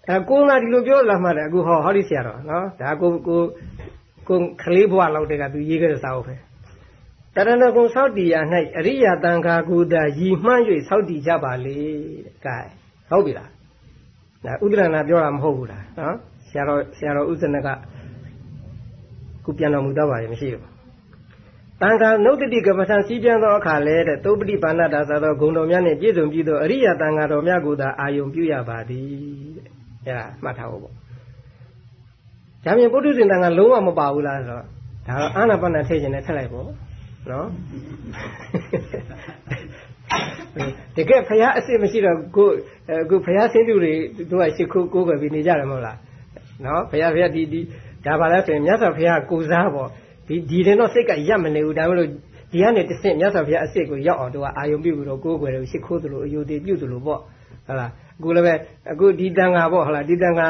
အဲကိုကဒီလိုပြောလာမှလည်းအခုဟောဟောဒီဆရာတော်နော်ဒါကိုကိုကိုခလေးဘွားလောက်တည်းကသူရေးခဲ့တဲ့စာအုပ်ပဲတရဏဂုံသောက်တီယာ၌အရိယာတန်ခါကူတာရည်မှန်း၍သောက်တီကြပါလေတဲ့ကဲဟုတ်ပြီလားဒါဥဒရဏပြောတာမဟုတ်ဘူးလားနော်ဆရာတော်ဆရာတော်ဥစ္စနကခုပြန်တော်မူတော့ပါရဲ့မရှိဘူး တန်ခါနုတ္တိကပ္ပထံစီးပြန်သောအခါလဲတဲ့သုပ္ပတိပါဏတာသာသောဂုံတော်များနှင့်ပြည့်စုံပြီးသောအရိယာတန်ခါတော်များကိုသာအာယုံပြုရပါသည်တဲ့အဲဒါမှတ်ထားဖို့ပေါ့ဒါပြင်ပုထုဇဉ်တန်ခါလုံးဝမပါဘူးလားဆိုတော့ဒါတော့အာနာပါနထည့်ခြင်းနဲ့ထည့်လိုက်ပေါ့နော်တကယ်ဖရာအစ်စ်မရှိတော့ကိုအခုဖရာဆင်းသူတွေတို့ကရှ िख ိုးကိုးကွယ်ပြီးနေကြတယ်မဟုတ်လားနော်ဖရာဖရာဒီဒီဒါပါလဲဆိုရင်မြတ်စွာဘုရားကိုစားပေါ့ ဒီဒီရင်တော့စိတ်ကရပ်မနေဘူးဒါမှမဟုတ်ဒီကနေတစ်ဆင့်မြတ်စွာဘုရားအစ်စ်ကိုရောက်အောင်သူကအာယုံပြုပြီးတော့ကိုးကွယ်တယ်ရှ िख ိုးသလိုအယုဒိပြုသလိုပေါ့ဟုတ်လားအခုလည်းပဲအခုဒီတန်ဃာပေါ့ဟုတ်လားဒီတန်ဃာ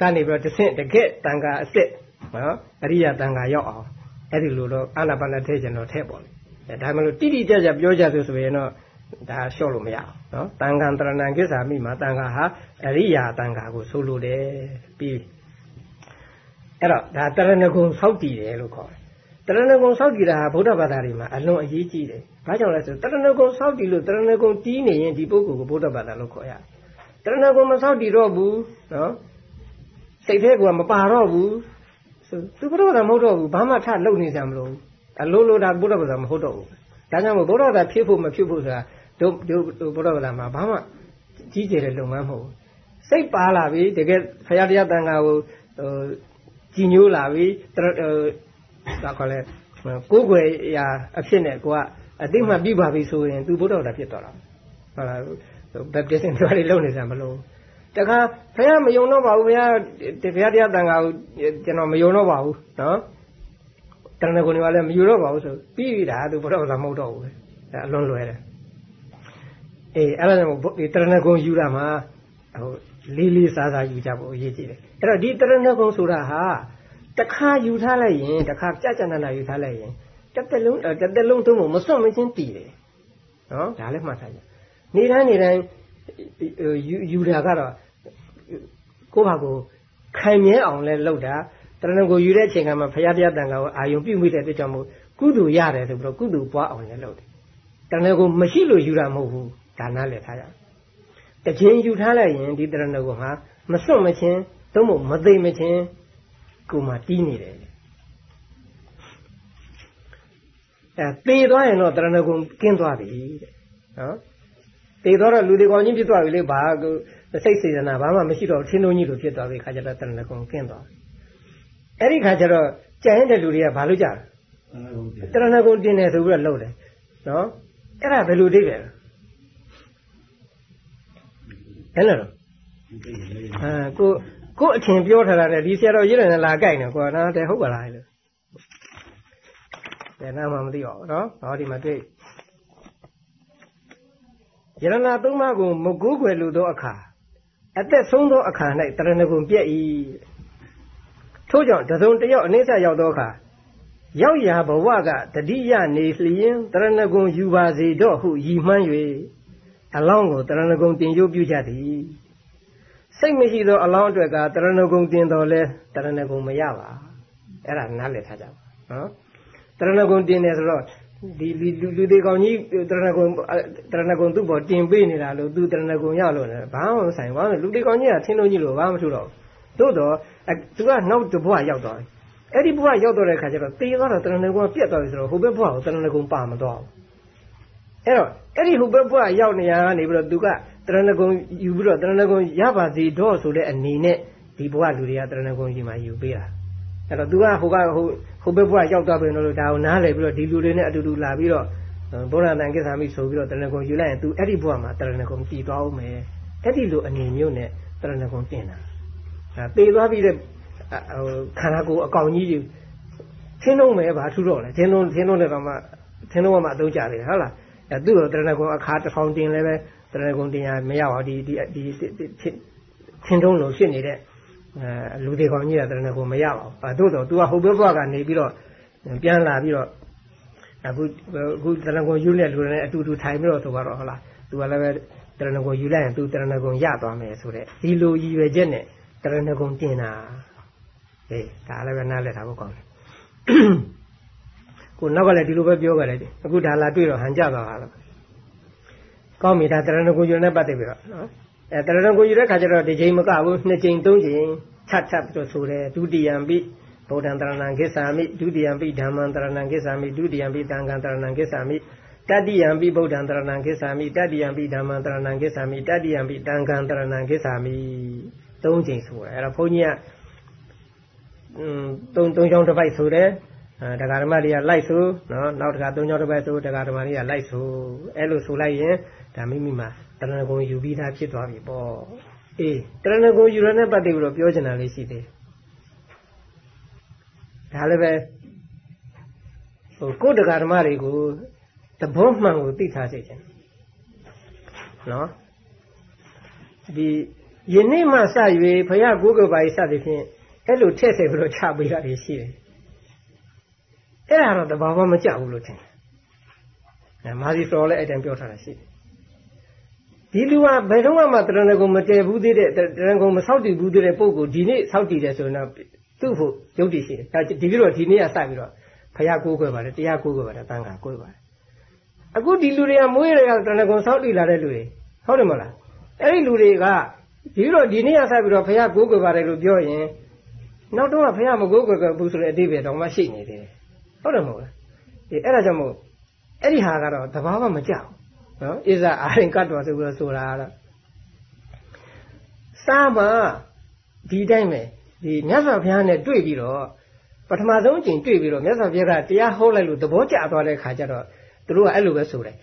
ကနေပြီးတော့တစ်ဆင့်တကက်တန်ဃာအစ်စ်နော်အရိယတန်ဃာရောက်အောင်အဲ့ဒီလိုတော့အာနာပါနထဲကျွန်တော်ထည့်ပေါ့လေဒါမှမဟုတ်တိတိကျကျပြောကြဆိုဆိုရင်တော့ဒါလျှော့လို့မရအောင်နော်တန်ခံတရဏံကိစ္ဆာမိမှာတန်ခါဟာအရိယာတန်ခါကိုဆိုလိုတယ်ပြီးအဲ့တော့ဒါတရဏဂုံစောက်တည်တယ်လို့ခေါ်တယ် တရဏဂုံစောက်တည်တာဟာဗုဒ္ဓဘာသာတွေမှာအလွန်အရေးကြီးတယ်ဘာကြောင့်လဲဆိုတရဏဂုံစောက်တည်လို့တရဏဂုံတီးနေရင်ဒီပုဂ္ဂိုလ်ကိုဗုဒ္ဓဘာသာလို့ခေါ်ရတယ်တရဏဂုံမစောက်တည်တော့ဘူးနော်စိတ်ထဲကမပါတော့ဘူးဆိုသူဘုရားမဟုတ်တော့ဘူးဘာမှထလုပ်နေကြမလို့အလိုလိုတာဘုရားဘာသာမဟုတ်တော့ဘူးဒါကြောင့်မို့ဘုရားသာဖြစ်ဖို့မဖြစ်ဖို့ဆိုတာတို့တို့ဘုရားဘာသာမှာဘာမှကြီးကျယ်တဲ့လုပ်ငန်းမဟုတ်ဘူးစိတ်ပါလာပြီတကယ်ဖရာတရားတန်ခါကိုဟိုကြည်ညိုးလာပြီဟို ဒါခေါ်လဲကိုယ်ွယ်ရာအဖြစ်နဲ့ကိုကအတိမတ်ပြပါပြီဆိုရင်သူဘုရားတာဖြစ်သွားတာဟုတ်လားဘက်တစင်တွေလုပ်နေစမ်းမလို့တခါဖះမယုံတော့ပါဘူးဖះဖះတရားတန်ခါကိုကျွန်တော်မယုံတော့ပါဘူးနော်တရဏဂုံတွေကလည်းမယူတော့ပါဘူးဆိုပြီးပြီဒါသူဘုရားကမဟုတ်တော့ဘူးပဲဒါအလွန်လွယ်တယ်အေးအဲ့ဒါကြောင့်ဒီတရဏဂုံယူတာမှာဟိုလေးလေးစားစားယူကြဖို့အရေးကြီးတယ်အဲ့တော့ဒီတရဏဂုံဆိုတာဟာ တခါယူထားလိုက်ရင်တခါကြကြနာနာယူထားလိုက်ရင်တစ်သက်လုံးတစ်သက်လုံးသုံးဖို့မစွန့်မချင်းတည်တယ်နော်ဒါလည်းမှတ်ထားကြနေတိုင်းနေတိုင်းယူယူတာကတော့ကိုယ့်ဘာကိုခံမြဲအောင်လဲလုပ်တာတရဏဂုံယူတဲ့အချိန်ကမှဘုရားတရားတန်ခါကိုအာယုံပြုမိတဲ့အတွက်ကြောင့်မို့ကုသိုလ်ရတယ်ဆိုပြီးတော့ကုသိုလ်ပွားအောင်လည်းလုပ်တယ်တရဏဂုံမရှိလို့ယူတာမဟုတ်ဘူးဒါနားလည်ထားရတခြင်းယူထားလိုက်ရင်ဒီတရဏဂုံဟာမစွန့်မချင်းသို့မဟုတ်မသိမချင်း ကိုမှတီးနေတယ်အဲသေသွားရင်တော့တရဏဂုံကင်းသွားပြီတဲ့နော်သေသွားတော့လူတွေကောင်းချင်းဖြစ်သွားပြီလေဘာစိတ်စေတနာဘာမှမရှိတော့ထင်းလုံးကြီးလိုဖြစ်သွားပြီခါကျတော့တရဏဂုံကင်းသွားအဲ့ဒီခါကျတော့ကြံရတဲ့လူတွေကဘာလို့ကြလဲတရဏဂုံတင်တယ်ဆိုပြီးတော့လှုပ်တယ်နော်အဲ့ဒါဘယ်လိုဒိဋ္ဌိလဲဟဲ့လားအာကို ကိုအထင်ပြောထားတာနဲ့ဒီဆရာတော်ရေးတယ်လာကြိုက်နေကွာနော်တဲ့ဟုတ်ပါလားလို့တဲ့နားမှမသိပါဘူးနော်ဟောဒီမှာတွေ့ယရဏသုံးပါးကိုမကူးွယ်လို့သောအခါအသက်ဆုံးသောအခါ၌တရဏဂုံပြည့်၏ထို့ကြောင့်တစုံတယောက်အနိစ္စရောက်သောအခါရောက်ရာဘဝကတတိယနေလျင်တရဏဂုံယူပါစေတော့ဟုရည်မှန်း၍အလောင်းကိုတရဏဂုံတင်ကြိုးပြုကြသည် စိတ်မရှိသောအလောင်းအတွက်ကတရဏဂုံတင်တော်လဲတရဏဂုံမရပါအဲ့ဒါနားလည်ထားကြပါနော်တရဏဂုံတင်တယ်ဆိုတော့ဒီလူလူတွေကောင်ကြီးတရဏဂုံတရဏဂုံသူ့ပေါ်တင်ပေးနေတာလို့သူတရဏဂုံရလို့လည်းဘာမှမဆိုင်ဘာလို့လူတွေကောင်ကြီးကထင်းလုံးကြီးလို့ဘာမှမထူတော့သို့တော့သူကနောက်တစ်ဘဝရောက်သွားတယ်အဲ့ဒီဘဝရောက်တော့တဲ့ခါကျတော့တေသွားတော့တရဏဂုံကပြတ်သွားပြီဆိုတော့ဟိုဘက်ဘဝကိုတရဏဂုံပါမတော့ဘူးအဲ့တော့အဲ့ဒီဟိုဘက်ဘဝရောက်နေရကနေပြီးတော့သူက တရဏဂုံယူပြီးတော့တရဏဂုံရပါစေတော့ဆိုတဲ့အနေနဲ့ဒီဘဝလူတွေကတရဏဂုံကြီးမှယူပေးတာအဲ့တော့သူကဟိုကဟိုဟိုဘက်ဘဝရောက်သွားပြီလို့ဒါကိုနားလည်ပြီးတော့ဒီလူတွေနဲ့အတူတူလာပြီးတော့ဘုရားတန်ကိစ္စမိဆိုပြီးတော့တရဏဂုံယူလိုက်ရင်သူအဲ့ဒီဘဝမှာတရဏဂုံတည်သွားအောင်မယ်အဲ့ဒီလိုအနေမျိုးနဲ့တရဏဂုံတင်တာအဲပေသွားပြီးတဲ့ဟိုခန္ဓာကိုယ်အကောင်ကြီးထင်းလုံးမယ်ဘာထူတော့လဲထင်းလုံးထင်းလုံးနဲ့တော့မှထင်းလုံးကမှအသုံးကြတယ်ဟုတ်လားအဲသူ့ကိုတရဏဂုံအခါတစ်ထောင်တင်လဲပဲ တရဏဂုံတင်ရမရပါဘူးဒီဒီဒီထင်းထုံးလို့ဖြစ်နေတဲ့အဲလူတွေကောင်ကြီးကတရဏဂုံမရပါဘူးအဲသို့တော့ तू ကဟိုဘက်ဘက်ကနေပြီးတော့ပြန်လာပြီးတော့အခုအခုတရဏဂုံယူနေလူတွေနဲ့အတူတူထိုင်ပြီးတော့ဆိုတော့ဟုတ်လား तू ကလည်းပဲတရဏဂုံယူလိုက်ရင် तू တရဏဂုံရသွားမယ်ဆိုတဲ့ဒီလိုရည်ရွယ်ချက်နဲ့တရဏဂုံတင်တာဟေးဒါလည်းပဲနားလည်ထားဖို့ကောင်းတယ်ကိုနောက်ကလည်းဒီလိုပဲပြောကြတယ်အခုဒါလာတွေ့တော့ဟန်ကြသွားတာလို့ ကောင်းပြီဒါတရဏဂုံယူနဲ့ပတ်သက်ပြီးတော့နော်အဲတရဏဂုံယူတဲ့ခါကျတော့ဒီချိန်မကဘူးနှစ်ချိန်သုံးချိန်ထပ်ထပ်ပြီးတော့ဆိုတယ်ဒုတိယံပိဗုဒ္ဓံတရဏံကိစ္ဆာမိဒုတိယံပိဓမ္မံတရဏံကိစ္ဆာမိဒုတိယံပိသံဃံတရဏံကိစ္ဆာမိတတိယံပိဗုဒ္ဓံတရဏံကိစ္ဆာမိတတိယံပိဓမ္မံတရဏံကိစ္ဆာမိတတိယံပိသံဃံတရဏံကိစ္ဆာမိသုံးချိန်ဆိုတယ်အဲ့တော့ဘုန်းကြီးကอืมသုံးသုံးချောင်းတစ်ပိုက်ဆိုတယ် အဲတရားဓမ္မတွေကလိုက်ဆိုနော်နောက်တခါသုံးချောင်းတစ်ပိုက်ဆိုတရားဓမ္မတွေကလိုက်ဆိုအဲ့လိုဆိုလိုက်ရင်ဒါမိမိမှာတရဏဂုံယူပြီးသားဖြစ်သွားပြီပေါ့အေးတရဏဂုံယူရတဲ့ပတ်သက်ပြီးတော့ပြောချင်တာလေးရှိသေးတယ်ဒါလည်းပဲဟိုကိုယ်တရားဓမ္မတွေကိုသဘောမှန်ကိုသိထားစေခြင်းနော်ဒီယနေ့မှစ၍ဘုရားကိုးကွယ်ပါ၏စသည်ဖြင့်အဲ့လိုထည့်ဆက်ပြီးတော့ချပေးတာတွေရှိတယ် အဲ့ဒါတော့တဘာဝမကြဘူးလို့ထင်တယ်အဲမာဇီတော်လည်းအဲ့တန်ပြောထားတာရှိတယ်ဒီလူကဘယ်တော့မှတရဏဂုံမတည်ဘူးသေးတဲ့တရဏဂုံမဆောက်တည်ဘူးသေးတဲ့ပုံကိုဒီနေ့ဆောက်တည်တယ်ဆိုရင်တော့သူ့ဖို့ယုတ်တည်ရှိတယ်ဒါဒီပြီးတော့ဒီနေ့ကစပြီးတော့ဘုရားကိုးကွယ်ပါတယ်တရားကိုးကွယ်ပါတယ်တန်ခါကိုးကွယ်ပါတယ်အခုဒီလူတွေကမွေးရရတရဏဂုံဆောက်တည်လာတဲ့လူတွေဟုတ်တယ်မလားအဲ့ဒီလူတွေကဒီတော့ဒီနေ့ကစပြီးတော့ဘုရားကိုးကွယ်ပါတယ်လို့ပြောရင်နောက်တော့ဘုရားမကိုးကွယ်ဘူးဆိုတဲ့အတိပ္ပယ်တော့မှရှိနေတယ် ဟုတ်တယ်မဟုတ်လားဒီအဲ့ဒါကြောင့်မို့အဲ့ဒီဟာကတော့တဘာမှမကြောက်နော်ဣဇာအာရင်ကတ်တော်ဆိုပြီးတော့ဆိုတာကတော့စာမဒီတိုင်းပဲဒီမြတ်စွာဘုရားနဲ့တွေ့ပြီးတော့ပထမဆုံးအချိန်တွေ့ပြီးတော့မြတ်စွာဘုရားကတရားဟောလိုက်လို့သဘောကျသွားတဲ့ခါကျတော့သူတို့ကအဲ့လိုပဲဆိုတယ်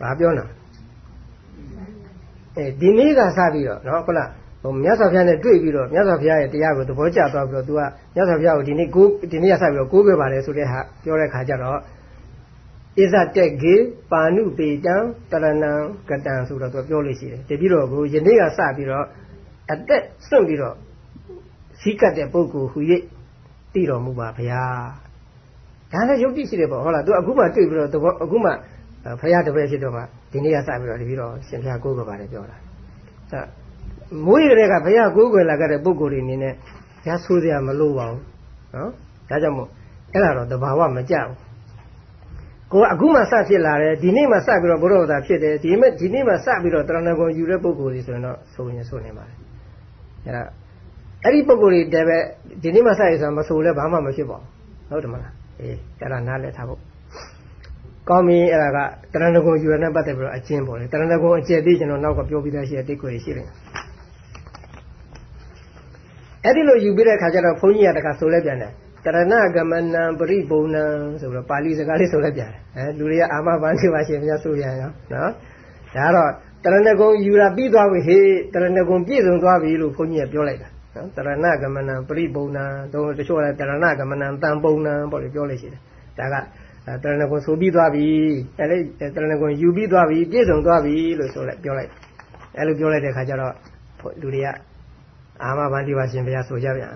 ဘာပြောနာ အဲဒီနေ့ကစပြီးတော့နော်ဟုတ်လားဟိုမြတ်စွာဘုရားနဲ့တွေ့ပြီးတော့မြတ်စွာဘုရားရဲ့တရားကိုသဘောကျသွားပြီးတော့ तू ကမြတ်စွာဘုရားကိုဒီနေ့ကိုဒီနေ့ကစပြီးတော့ကိုးကွယ်ပါတယ်ဆိုတဲ့ဟာပြောတဲ့ခါကျတော့ဣဇတက်ကေပါဏုပေတံတရဏံကတံဆိုတော့ तू ပြောလို့ရှိတယ်တပြီးတော့ကိုယနေ့ကစပြီးတော့အသက်စွန့်ပြီးတော့ဇီးကတ်တဲ့ပုဂ္ဂိုလ်ဟူ၍တည်တော်မူပါဗျာဒါလည်းယုတ်တိရှိတယ်ပေါ့ဟုတ်လား तू အခုမှတွေ့ပြီးတော့သဘောအခုမှ ဖရာတပည့်ဖြစ်တော့မှဒီနေ့ကစပြီးတော့တပြီးတော့ရှင်ဖရာကိုးကွယ်ပါတယ်ပြောတာအဲမွေးရတဲ့ကဘုရားကိုးကွယ်လာခဲ့တဲ့ပုဂ္ဂိုလ်တွေအနေနဲ့ဘုရားဆိုးစရာမလိုပါဘူးနော်ဒါကြောင့်မို့အဲ့ဒါတော့တဘာဝမကြဘူးကိုကအခုမှစဖြစ်လာတယ်ဒီနေ့မှစပြီးတော့ဘုရားသာဖြစ်တယ်ဒီမဲ့ဒီနေ့မှစပြီးတော့တရဏဂုံယူတဲ့ပုဂ္ဂိုလ်တွေဆိုရင်တော့ဆိုရင်ဆိုနေပါတယ်အဲ့ဒါအဲ့ဒီပုဂ္ဂိုလ်တွေတည်းပဲဒီနေ့မှစရဆိုမဆိုလဲဘာမှမဖြစ်ပါဘူးဟုတ်တယ်မလားအေးအဲ့ဒါနားလည်ထားဖို့ ကောင်းပြီအဲ့ဒါကတရဏဂုံယူရတဲ့ပတ်သက်ပြီးတော့အကျဉ်းပေါ်တယ်တရဏဂုံအကျယ်သေးကျွန်တော်နောက်ကပြောပြီးသားရှိတဲ့တိတ်ခွေရှိတယ်အဲ့ဒီလိုယူပြီးတဲ့အခါကျတော့ဘုန်းကြီးကတခါဆိုလဲပြန်တယ်တရဏဂမနံပရိပုံနံဆိုပြီးတော့ပါဠိစကားလေးဆိုလဲပြန်တယ်အဲလူတွေကအာမဘန်းရှိပါရှင်များဆိုပြန်ရောနော်ဒါတော့တရဏဂုံယူတာပြီးသွားပြီဟေးတရဏဂုံပြည့်စုံသွားပြီလို့ဘုန်းကြီးကပြောလိုက်တာနော်တရဏဂမနံပရိပုံနံတော့တချို့ကတရဏဂမနံတန်ပုံနံပေါ့လေပြောလိုက်ရှိတယ်ဒါက တရဏဂုံဆိုပြီးသွားပြီအဲ့လေတရဏဂုံယူပြီးသွားပြီပြည့်စုံသွားပြီလို့ဆိုလိုက်ပြောလိုက်အဲ့လိုပြောလိုက်တဲ့ခါကျတော့လူတွေကအာမဘန္တိပါရှင်ဘုရားဆိုကြဗျာ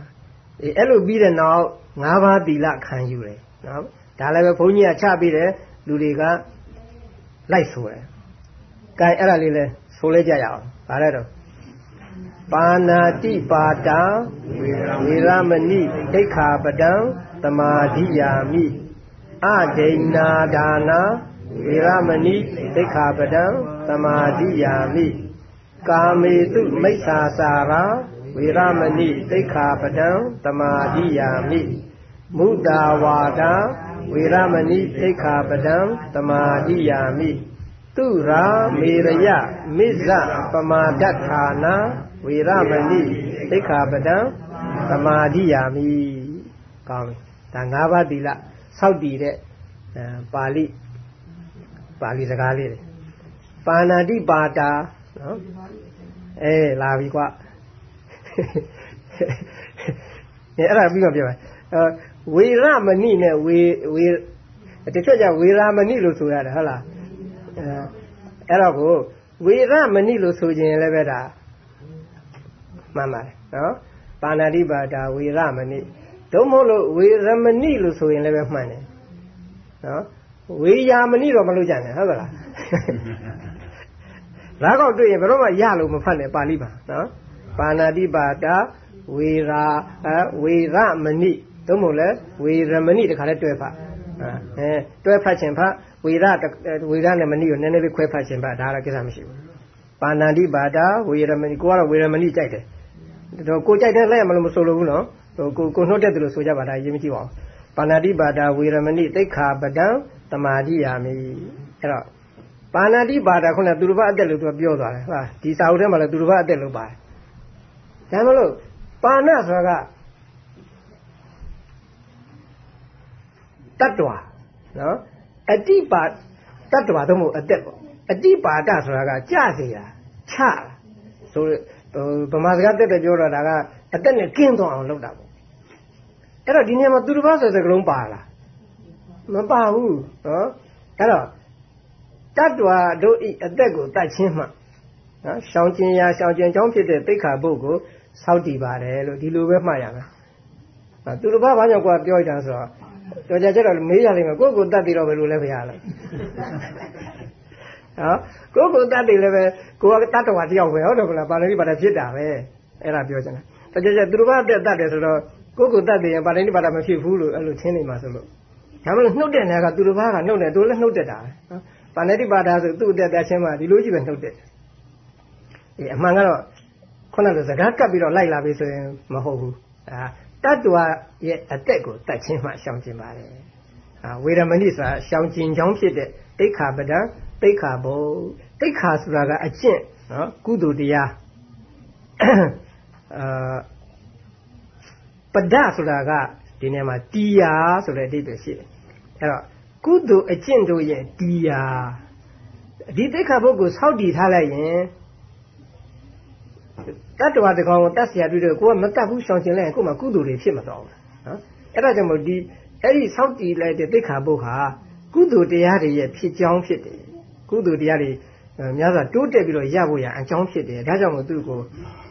အေးအဲ့လိုပြီးတဲ့နောက်၅ပါးသီလခံယူတယ်နော်ဒါလည်းပဲဘုန်းကြီးကချပြီးတယ်လူတွေကလိုက်ဆိုတယ်ကဲအဲ့ဒါလေးလဲဆိုလဲကြရအောင်ဗါလဲတော့ပါဏာတိပါတာဝေရမဏိဒိဋ္ဌာပဒံသမာဓိယာမိ အဒိဏာဒါနာဝေရမဏိဒိဋ္ဌာပဒံသမာဓိယာမိကာမေတုမိစ္ဆာစာရာဝေရမဏိသိက္ခာပဒံတမာဒိယာမိမုဒ္ဒါဝါဒဝေရမဏိသိက္ခာပဒံတမာဒိယာမိသူရာမေရယမိဇ္ဇပမာဒဋ္ဌာနာဝေရမဏိသိက္ခာပဒံတမာဒိယာမိကောင်းပြီဒါ၅ပါးသီလ စောက်တည်တဲ့ပါဠိပါဠိစကားလေးတွေပါဏာတိပါတာနော်အဲလာပြီကွာအဲအဲ့ဒါပြီးတော့ပြောမယ်ဝေရမဏိနဲ့ဝေဝေတချို့ကျဝေရမဏိလို့ဆိုရတယ်ဟုတ်လားအဲအဲ့တော့ကိုဝေရမဏိလို့ဆိုခြင်းလည်းပဲဒါမှန်ပါတယ်နော်ပါဏာတိပါတာဝေရမဏိ ဒုမဟုတ်လို့ဝေရမဏိလို့ဆိုရင်လည်းပဲမှန်တယ်နော်ဝေယာမဏိတော့မလို့ကြတယ်ဟုတ်ကလားလားကောက်တွေ့ရင်ဘယ်တော့မှရလို့မဖတ်နဲ့ပါဠိပါနော်ပါဏာတိပါတာဝေရာဝေရမဏိသို့မဟုတ်လဲဝေရမဏိတခါလဲတွဲဖတ်အဲတွဲဖတ်ခြင်းဖတ်ဝေရဝေရနဲ့မဏိကိုနည်းနည်းလေးခွဲဖတ်ခြင်းဖတ်ဒါတော့ကိစ္စမရှိဘူးပါဏာတိပါတာဝေရမဏိကိုကတော့ဝေရမဏိကြိုက်တယ်တော့ကိုကြိုက်တဲ့လဲမလို့မဆိုလို့ဘူးနော် ကိုကိုနှုတ်တဲ့သူလို့ဆိုကြပါဒါရေးမကြည့်ပါဘူးပါဏာတိပါတာဝေရမဏိသိက္ခာပဒံတမာတိယာမိအဲ့တော့ပါဏာတိပါတာခုနကသူတစ်ပါးအသက်လို့သူကပြောသွားတယ်ဟုတ်လားဒီစာအုပ်ထဲမှာလည်းသူတစ်ပါးအသက်လို့ပါတယ်ဒါမလို့ပါဏဆိုတာကတတ္တဝါနော်အတိပါတတ္တဝါတော့မဟုတ်အသက်ပေါ့အတိပါဒဆိုတာကကြစေတာချတာဆိုဗမာစကားတက်တက်ပြောတော့ဒါကအသက်နဲ့ကင်းသွားအောင်လုပ်တာပေါ့ အဲ့တော့ဒီနေရာမှာသူတစ်ပါးဆိုတဲ့ကလုံးပါလားမပါဘူးနော်အဲ့တော့တတ္တဝါတို့ဤအသက်ကိုတတ်ချင်းမှနော်ရှောင်ကျင်ရာရှောင်ကျင်ကြောင်းဖြစ်တဲ့သိက္ခာပုဂ္ဂိုလ်စောက်တည်ပါတယ်လို့ဒီလိုပဲမှတ်ရမယ်သူတစ်ပါးဘာကြောင့်ကွာပြောရတာဆိုတော့ကြော်ကြကြတော့မေးရလိမ့်မယ်ကိုယ့်ကိုတတ်ပြီးတော့ဘယ်လိုလဲဖရားလဲနော်ကိုယ့်ကိုတတ်တယ်လည်းပဲကိုကတတ်တော်တယောက်ပဲဟုတ်တယ်မလားပါဠိပါဒဖြစ်တာပဲအဲ့ဒါပြောချင်တာတကယ်ကျသူတို့ဘာတက်တတ်တယ်ဆိုတော့ ကိုယ့်ကိုတတ်တယ်ရင်ပါဠိပါဒမဖြစ်ဘူးလို့အဲ့လိုထင်နေမှာဆိုလို့ဒါမှမဟုတ်နှုတ်တဲ့နေရာကသူတို့ဘာကနှုတ်တယ်သူလည်းနှုတ်တက်တာနော်ပါဠိပါဒဆိုသူ့တက်တက်ချင်းမှဒီလိုကြီးပဲနှုတ်တယ်အေးအမှန်ကတော့ခုနကစကားကပ်ပြီးတော့လိုက်လာပြီဆိုရင်မဟုတ်ဘူးအာတတ္တဝရဲ့အသက်ကိုတတ်ချင်းမှရှောင်ကျင်ပါတယ်အာဝေရမဏိဆိုတာရှောင်ကျင်ကြောင်းဖြစ်တဲ့တိခါပဒံတိခါဘုံတိခါဆိုတာကအကျင့်နော်ကုသိုလ်တရားအာ ပဒဆိုတာကဒီနေရာမှာတီယာဆိုတဲ့အဓိပ္ပာယ်ရှိတယ်အဲ့တော့ကုသိုလ်အကျင့်တို့ရဲ့တီယာဒီတိခါဘုတ်ကိုစောက်တည်ထားလိုက်ရင်တတ္တဝါတကောင်ကိုတတ်เสียပြီးတော့ကိုကမတတ်ဘူးရှောင်ကျင်လိုက်ရင်ကိုမှကုသိုလ်တွေဖြစ်မသွားဘူးနော်အဲ့ဒါကြောင့်မို့ဒီအဲ့ဒီစောက်တည်လိုက်တဲ့တိခါဘုတ်ဟာကုသိုလ်တရားတွေရဲ့ဖြစ်ကြောင်းဖြစ်တယ်ကုသိုလ်တရားတွေများစွာတိုးတက်ပြီးတော့ရဖို့ရအကြောင်းဖြစ်တယ်ဒါကြောင့်မို့သူ့ကို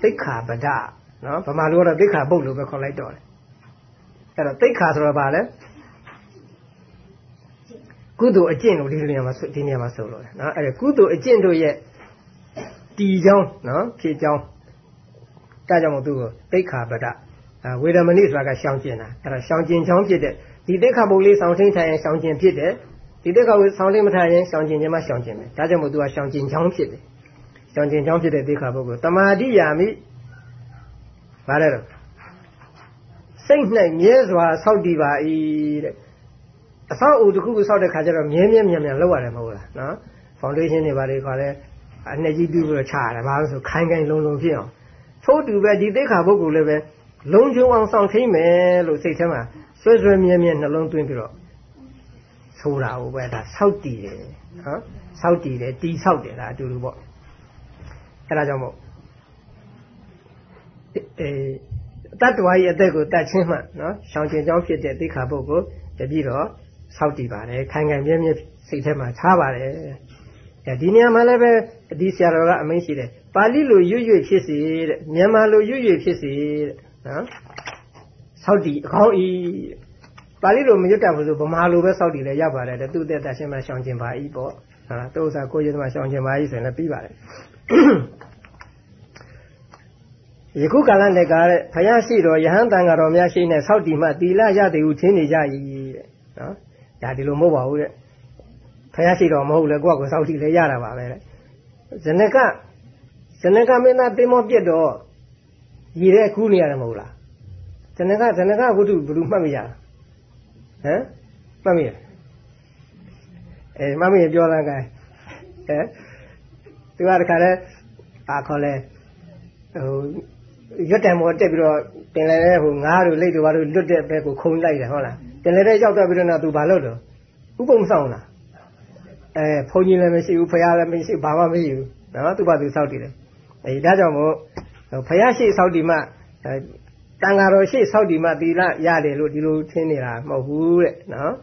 သိက္ခာပဒ နော်ဗမာလိုကတော့သိက္ခာပုတ်လို့ပဲခေါ်လိုက်တော့တယ်အဲ့တော့သိက္ခာဆိုတော့ဗာလဲကုသိုလ်အကျင့်လို့ဒီနေရာမှာဒီနေရာမှာဆိုလို့နော်အဲ့ဒါကုသိုလ်အကျင့်တို့ရဲ့တည်ကြောင်းနော်ဖြစ်ကြောင်းဒါကြောင့်မို့သူ့ကိုသိက္ခာပဒဝေဒမဏိဆိုတာကရှောင်ကျင်တာအဲ့ဒါရှောင်ကျင်ချောင်းဖြစ်တဲ့ဒီသိက္ခာပုတ်လေးဆောင်ထင်းထိုင်ရင်ရှောင်ကျင်ဖြစ်တဲ့ဒီသိက္ခာပုတ်ဆောင်ထင်းမထိုင်ရင်ရှောင်ကျင်ခြင်းမှရှောင်ကျင်မယ်ဒါကြောင့်မို့သူကရှောင်ကျင်ချောင်းဖြစ်တယ်ရှောင်ကျင်ချောင်းဖြစ်တဲ့သိက္ခာပုတ်ကိုတမာတိယာမိ ဗါတယ်တော့စိတ်၌မြဲစွာဆောက်တည်ပါ၏တဲ့အဆောက်အဦတစ်ခုခုဆောက်တဲ့ခါကျတော့မြဲမြဲမြန်မြန်လောက်ရတယ်မဟုတ်လားနော်ဖောင်ဒေးရှင်းတွေဘာတွေခေါ်လဲအနှစ်ကြီးတူးပြီးတော့ချရတယ်ဘာလို့ဆိုခိုင်းခိုင်းလုံးလုံးဖြစ်အောင်ထို့တူပဲဒီသိက္ခာပုဂ္ဂိုလ်လည်းပဲလုံခြုံအောင်ဆောင်ထိမ့်မယ်လို့စိတ်ထဲမှာဆွဲဆွဲမြဲမြဲနှလုံးသွင်းပြီးတော့ဆိုတာဟိုပဲဒါဆောက်တည်တယ်နော်ဆောက်တည်တယ်တီဆောက်တယ်ဒါအတူတူပေါ့အဲဒါကြောင့်မို့ အဲတတ္တဝါရဲ့အသက်ကိုတတ်ချင်းမှနော်ရှောင်ကျင်ကြောင်းဖြစ်တဲ့သိက္ခာပုဂ္ဂိုလ်တပြည့်တော့ဆောက်တည်ပါတယ်ခိုင်ခိုင်မြဲမြဲစိတ်ထဲမှာထားပါတယ်အဲဒီနေရာမှာလည်းပဲဒီဆရာတော်ကအမိန့်ရှိတယ်ပါဠိလိုရွရွဖြစ်စီတဲ့မြန်မာလိုရွရွဖြစ်စီတဲ့နော်ဆောက်တည်အကောင်းဤပါဠိလိုမရွတ်တတ်ဘူးဆိုဗမာလိုပဲဆောက်တည်လဲရပါတယ်တဲ့သူ့တဲ့တရှင်မရှောင်ကျင်ပါဤပေါ့ဟာသူ့ဥစ္စာကိုရည်သမားရှောင်ကျင်ပါဤဆိုရင်လည်းပြီးပါတယ် ယခုကာလနဲ့ကတဲ့ဖယားရှိတော်ယဟန်တန်ဃာတော်များရှိနေဆောက်တည်မှတီလာရသည်ဟုထင်နေကြ၏တဲ့နော်ဒါဒီလိုမဟုတ်ပါဘူးတဲ့ဖယားရှိတော်မဟုတ်လေကိုယ့်ကိုဆောက်တည်လဲရတာပါပဲတဲ့ဇနကဇနကမင်းသားတင်းမောပြက်တော့ရည်တဲ့ကူးနေရတယ်မဟုတ်လားဇနကဇနကဝတ္ထုဘယ်လိုမှတ်မရဟမ်မှတ်မရအဲမှတ်မရပြောလာကဲအဲသူကတခါလဲအာခေါ်လဲဟို ရွတ်တံပေါ်တက်ပြီးတော့ပင်လယ်ထဲဟိုငါးတို့လိတ်တို့ဘာတို့လွတ်တဲ့ဘက်ကိုခုံလိုက်တယ်ဟုတ်လားပင်လယ်ထဲရောက်တော့ပြီးတော့သူဘာလုပ်တော့ဥပုံဆောင်လားအဲဘုန်းကြီးလည်းမရှိဘူးဖခင်လည်းမရှိဘာမှမရှိဘူးနော်သူ့ဘာသူစောက်တည်တယ်အဲဒါကြောင့်မို့ဖခင်ရှိစောက်တည်မှတန်ဃာတော်ရှိစောက်တည်မှသီလရတယ်လို့ဒီလိုထင်နေတာမဟုတ်ဘူးတဲ့နော်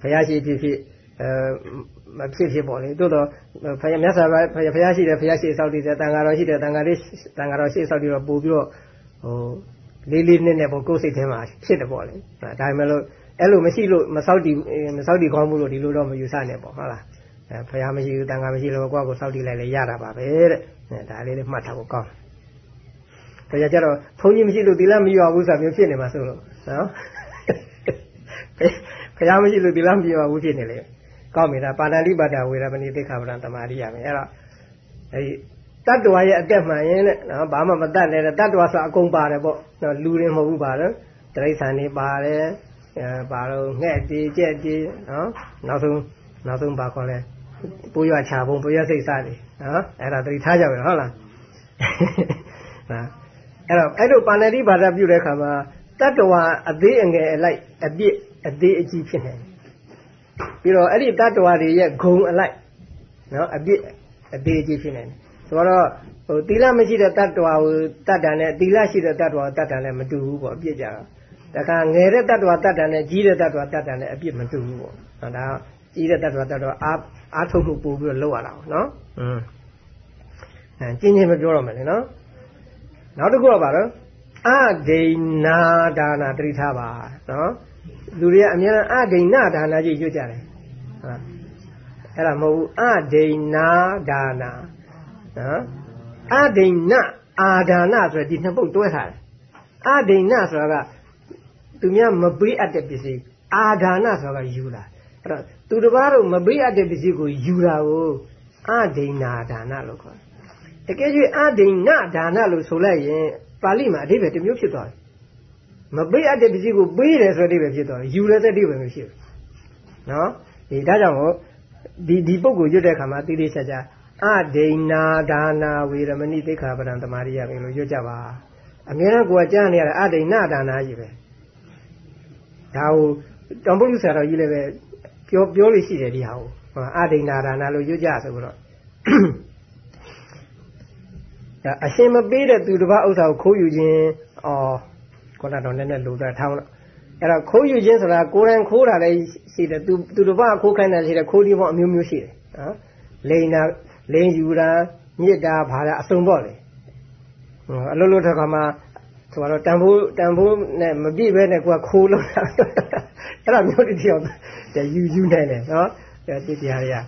ဖခင်ရှိဖြစ်ဖြစ်အဲ မဖြစ်ဖြစ်ပေါ့လေတိုးတော့ဖခင်မြတ်စွာဘုရားဖခင်ရှိတယ်ဖခင်ရှိစောက်တည်တယ်တန်ဃာတော်ရှိတယ်တန်ဃာလေးတန်ဃာတော်ရှိစောက်တည်တော့ပို့ပြီးတော့ဟိုလေးလေးနက်နက်ပေါ့ကိုယ်စိတ်ထဲမှာဖြစ်တယ်ပေါ့လေဒါပေမဲ့လို့အဲ့လိုမရှိလို့မစောက်တည်မစောက်တည်ကောင်းဘူးလို့ဒီလိုတော့မယူဆနဲ့ပေါ့ဟုတ်လားအဲဖခင်မရှိဘူးတန်ခါမရှိလို့ကိုယ့်ကိုစောက်တည်လိုက်လေရတာပါပဲတဲ့အဲဒါလေးလေးမှတ်ထားဖို့ကောင်းတယ်ဒါကြတော့ဘုန်းကြီးမရှိလို့ဒီလားမယူရဘူးဆိုတာမျိုးဖြစ်နေမှာဆိုလို့နော်ဖခင်မရှိလို့ဒီလားမယူရဘူးဖြစ်နေလေ ကောင်းပြီလားပါဠိပါဒဝေရမဏိသိက္ခာပဒံတမာရိရမယ်အဲ့တော့အဲဒီတတ္တဝါရဲ့အသက်မှန်ရင်တဲ့နော်ဘာမှမတတ်နဲ့တတ္တဝါဆိုအကုန်ပါတယ်ပေါ့နော်လူတွေမဟုတ်ဘူးပါတော့တိရစ္ဆာန်တွေပါတယ်အဲပါတော့ငှက်တီကြက်တီနော်နောက်ဆုံးနောက်ဆုံးပါခေါ်လဲပိုးရွာချပုံပိုးရွာစိတ်စားတွေနော်အဲ့ဒါသတိထားကြမယ်ဟုတ်လားဟာအဲ့တော့အဲ့လိုပါဏာတိဘာသာပြုတဲ့အခါမှာတတ္တဝါအသေးအငယ်အလိုက်အပြစ်အသေးအကြီးဖြစ်နေတယ် ပြီးတော့အဲ့ဒီတတ္တဝါတွေရဲ့ဂုံအလိုက်နော်အပြစ်အသေးအကြီးဖြစ်နေတယ်ဆိုတော့ဟိုသီလမရှိတဲ့တ attva ကိုတတ်တာနဲ့သီလရှိတဲ့တ attva ကိုတတ်တာနဲ့မတူဘူးပေါ့အပြစ်ကြတော့ဒါကငယ်တဲ့တ attva တတ်တာနဲ့ကြီးတဲ့တ attva တတ်တာနဲ့အပြစ်မတူဘူးပေါ့ဒါကြီးတဲ့တ attva တတ်တော့အားအားထုတ်မှုပို့ပြီးတော့လောက်ရတာပေါ့နော်อืมအဲကျင်းချင်းမပြောတော့မယ်လေနော်နောက်တစ်ခုကပါတော့အဒိနာဒါနာတတိထားပါနော် လူတွေကအများအဒိနာဒါနာကြီးရွတ်ကြတယ်ဟုတ်အဲ့ဒါမဟုတ်ဘူးအဒိနာဒါနာနော်အဒိဏအာဒါနဆိုတဲ့ဒီနှစ်ပုတ်တွဲထားတယ်အဒိဏဆိုတာကသူများမပေးအပ်တဲ့ပစ္စည်းအာဒါနဆိုတာကယူတာအဲ့တော့သူတစ်ပါးတို့မပေးအပ်တဲ့ပစ္စည်းကိုယူတာကိုအဒိဏဒါနလို့ခေါ်တယ်တကယ်ကြီးအဒိဏဒါနလို့ဆိုလိုက်ရင်ပါဠိမှာအဓိပ္ပာယ်တစ်မျိုးဖြစ်သွားတယ် မပေးအပ်တဲ့ပစ္စည်းကိုပေးတယ်ဆိုတဲ့အဓိပ္ပာယ်ဖြစ်သွားတယ်ယူရတဲ့အဓိပ္ပာယ်မျိုးဖြစ်တယ်နော်ဒီဒါကြောင့်ဒီဒီပုဂ္ဂိုလ်ရွတ်တဲ့အခါမှာတိတိကျကျအဒိဏဒါနာဝေရမဏိသိက္ခာပဒံတမာရိယပဲလို့ရွတ်ကြပါအများနဲ့ကိုယ်ကြားနေရတဲ့အဒိဏဒါနာကြီးပဲဒါကိုတောင်ပုလူဆရာတော်ကြီးလည်းပဲပြောပြောလို့ရှိတယ်ဒီဟာကိုအဒိဏဒါနာလို့ရွတ်ကြဆိုတော့ဒါအရှင်မပေးတဲ့သူတစ်ပါးဥစ္စာကိုခိုးယူခြင်းအော် ခေါင်းတော်လည်းနဲ့လိုတာထောင်းတော့အဲ့တော့ခိုးယူခြင်းဆိုတာကိုယ်တိုင်ခိုးတာလည်းရှိတယ်သူသူတစ်ပါးခိုးခိုင်းတာရှိတယ်ခိုးဒီဘောအမျိုးမျိုးရှိတယ်နော်လိန်တာလိန်ယူတာမြစ်တာဘာသာအစုံပေါ့လေအလုံးလုံးတစ်ခါမှဆိုတော့တန်ဖိုးတန်ဖိုးနဲ့မပြည့်ပဲနဲ့ကိုကခိုးလို့အဲ့ဒါမျိုးတည်းပြောယူယူနေတယ်နော်အဲ့ဒီတရားတွေက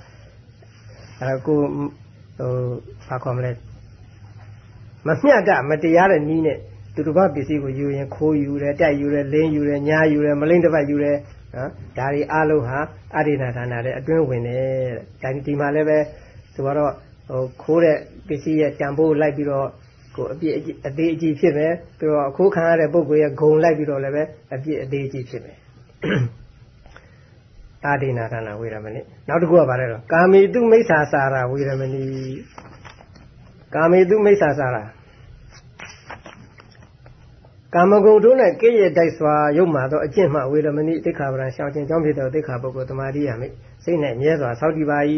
အဲ့ကိုဟိုဘာခေါ်မလဲမမျှတမတရားတဲ့နီးနဲ့ သူတစ်ပါးပစ္စည်းကိုယူရင်ခိုးယူတယ်တိုက်ယူတယ်လင်းယူတယ်ညားယူတယ်မလိမ့်တစ်ပတ်ယူတယ်နော်ဒါတွေအလုံးဟာအရိဏဌာနတဲ့အတွင်းဝင်တယ်တဲ့ဒါဒီမှာလည်းပဲဆိုတော့ဟိုခိုးတဲ့ပစ္စည်းရဲ့တန်ဖိုးလိုက်ပြီးတော့ကိုအပြစ်အသေးအကြီးဖြစ်မယ်ပြီးတော့ခိုးခံရတဲ့ပုဂ္ဂိုလ်ရဲ့ဂုံလိုက်ပြီးတော့လည်းပဲအပြစ်အသေးအကြီးဖြစ်မယ်တာဒိနာဌာနဝေရမဏိနောက်တစ်ခုကဘာလဲတော့ကာမေတုမိစ္ဆာစာရဝေရမဏိကာမေတုမိစ္ဆာစာရ ကာမဂုဏ်တို့နဲ့ကိရဲ့တိုက်စွာရုပ်မှသောအကျင့်မှဝေရမဏိသိက္ခာပဒံရှောင်ခြင်းကြောင့်ဖြစ်သောသိက္ခာပုဂ္ဂိုလ်တမာရိယာမိစိတ်နဲ့မြဲစွာစောင့်တည်ပါ၏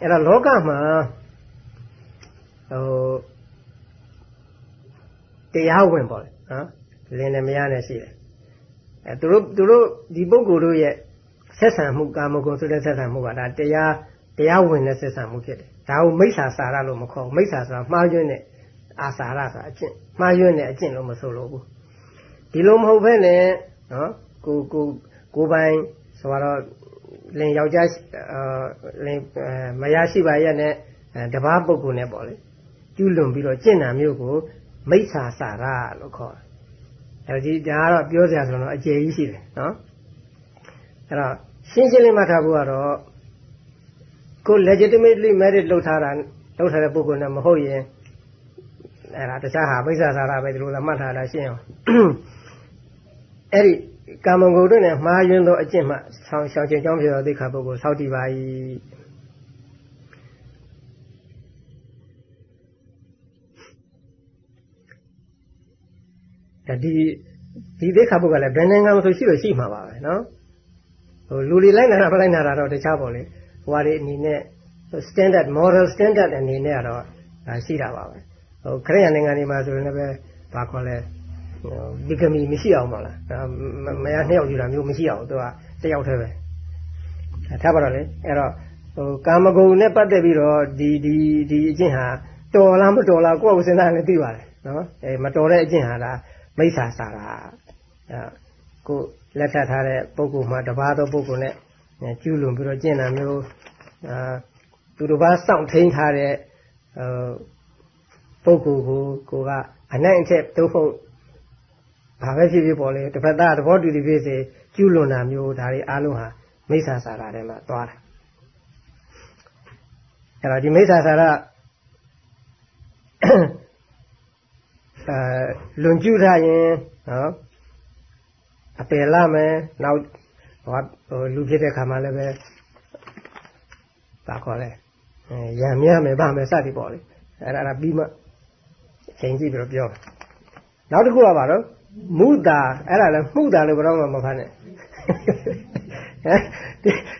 အဲ့တော့လောကမှာဟိုတရားဝင်ပေါ့လေနော်လင်းနဲ့မရနဲ့ရှိတယ်အဲသူတို့သူတို့ဒီပုဂ္ဂိုလ်တို့ရဲ့ဆက်ဆံမှုကာမဂုဏ်ဆိုတဲ့ဆက်ဆံမှုကဒါတရားတရားဝင်တဲ့ဆက်ဆံမှုဖြစ်တယ် ဒါကိုမိစ္ဆာစာရလို့မခေါ်ဘူးမိစ္ဆာဆိုတာမှားယွင်းတဲ့အာစာရဆိုတာအကျင့်မှားယွင်းတဲ့အကျင့်လို့မဆိုလို့ဘူးဒီလိုမဟုတ်ဘဲနဲ့နော်ကိုကိုကိုပိုင်ဆိုတော့လင်ယောက်ျားလင်မရရှိပါရဲ့နဲ့တပားပုဂ္ဂိုလ်နဲ့ပေါ့လေကျူးလွန်ပြီးတော့ကျင့်တာမျိုးကိုမိစ္ဆာစာရလို့ခေါ်တယ်အဲဒီဒါကတော့ပြောစရာဆိုတော့အကျေကြီးရှိတယ်နော်အဲ့တော့ရှင်းရှင်းလေးမှတ်ထားဖို့ကတော့ ကို legitimately married လုပ်ထားတာလုပ်ထားတဲ့ပုဂ္ဂိုလ်နဲ့မဟုတ်ရင်အဲ့ဒါတခြားဟာမိစ္ဆာစာရပဲဒီလိုလာမှတ်ထားတာရှင်းအောင်အဲ့ဒီကာမဂုဏ်တို့နဲ့မှားယွင်းသောအကျင့်မှဆောင်းရှောင်ခြင်းကြောင့်ဖြစ်သောသိက္ခာပုဂ္ဂိုလ်ဆောက်တည်ပါ၏ဒီဒီသိက္ခာပုဂ္ဂိုလ်ကလည်းဘယ်နိုင်ငံမှာဆိုရှိလို့ရှိမှာပါပဲနော်ဟိုလူတွေလိုက်နာတာမလိုက်နာတာတော့တခြားပေါ့လေ ဟိုဟာတွေအနေနဲ့ standard moral standard အနေနဲ့ကတော့ဒါရှိတာပါပဲဟိုခရိယန်နိုင်ငံတွေမှာဆိုရင်လည်းပဲဘာခေါ်လဲဒီကမီမရှိအောင်ပါလားမရနှစ်ယောက်ယူတာမျိုးမရှိအောင်သူကတယောက်တည်းပဲထားပါတော့လေအဲ့တော့ဟိုကာမဂုဏ်နဲ့ပတ်သက်ပြီးတော့ဒီဒီဒီအကျင့်ဟာတော်လားမတော်လားကိုယ့်ကိုစဉ်းစားနေသိပါတယ်နော်အဲမတော်တဲ့အကျင့်ဟာလားမိစ္ဆာစာတာအဲကိုလက်ထပ်ထားတဲ့ပုဂ္ဂိုလ်မှာတပါးသောပုဂ္ဂိုလ်နဲ့ ကျူးလွန်ပြီးတော့ကျင့်တာမျိုးအာသူတစ်ပါးစောင့်ထိန်ထားတဲ့ပုဂ္ဂိုလ်ကိုကိုကအနိုင်အထက်သို့ဟုတ်ဘာပဲဖြစ်ဖြစ်ပေါ်လေတစ်ဖက်သားသဘောတူတူဖြစ်စေကျူးလွန်တာမျိုးဒါတွေအားလုံးဟာမိစ္ဆာစာရထဲမှာသွားတာအဲ့တော့ဒီမိစ္ဆာစာရအဲလွန်ကျူးထားရင်နော်အပယ်လာမယ်နောက် ဟိုလူဖြစ်တဲ့ခါမှလည်းပဲဘာခေါ်လဲရံမြမယ်ဗမယ်စသည်ပေါ့လေအဲ့ဒါပြီးမှချိန်ကြည့်ပြီးတော့ပြောနောက်တစ်ခုကပါတော့မုတာအဲ့ဒါလည်းမှုတာလို့ဘယ်တော့မှမဖတ်နဲ့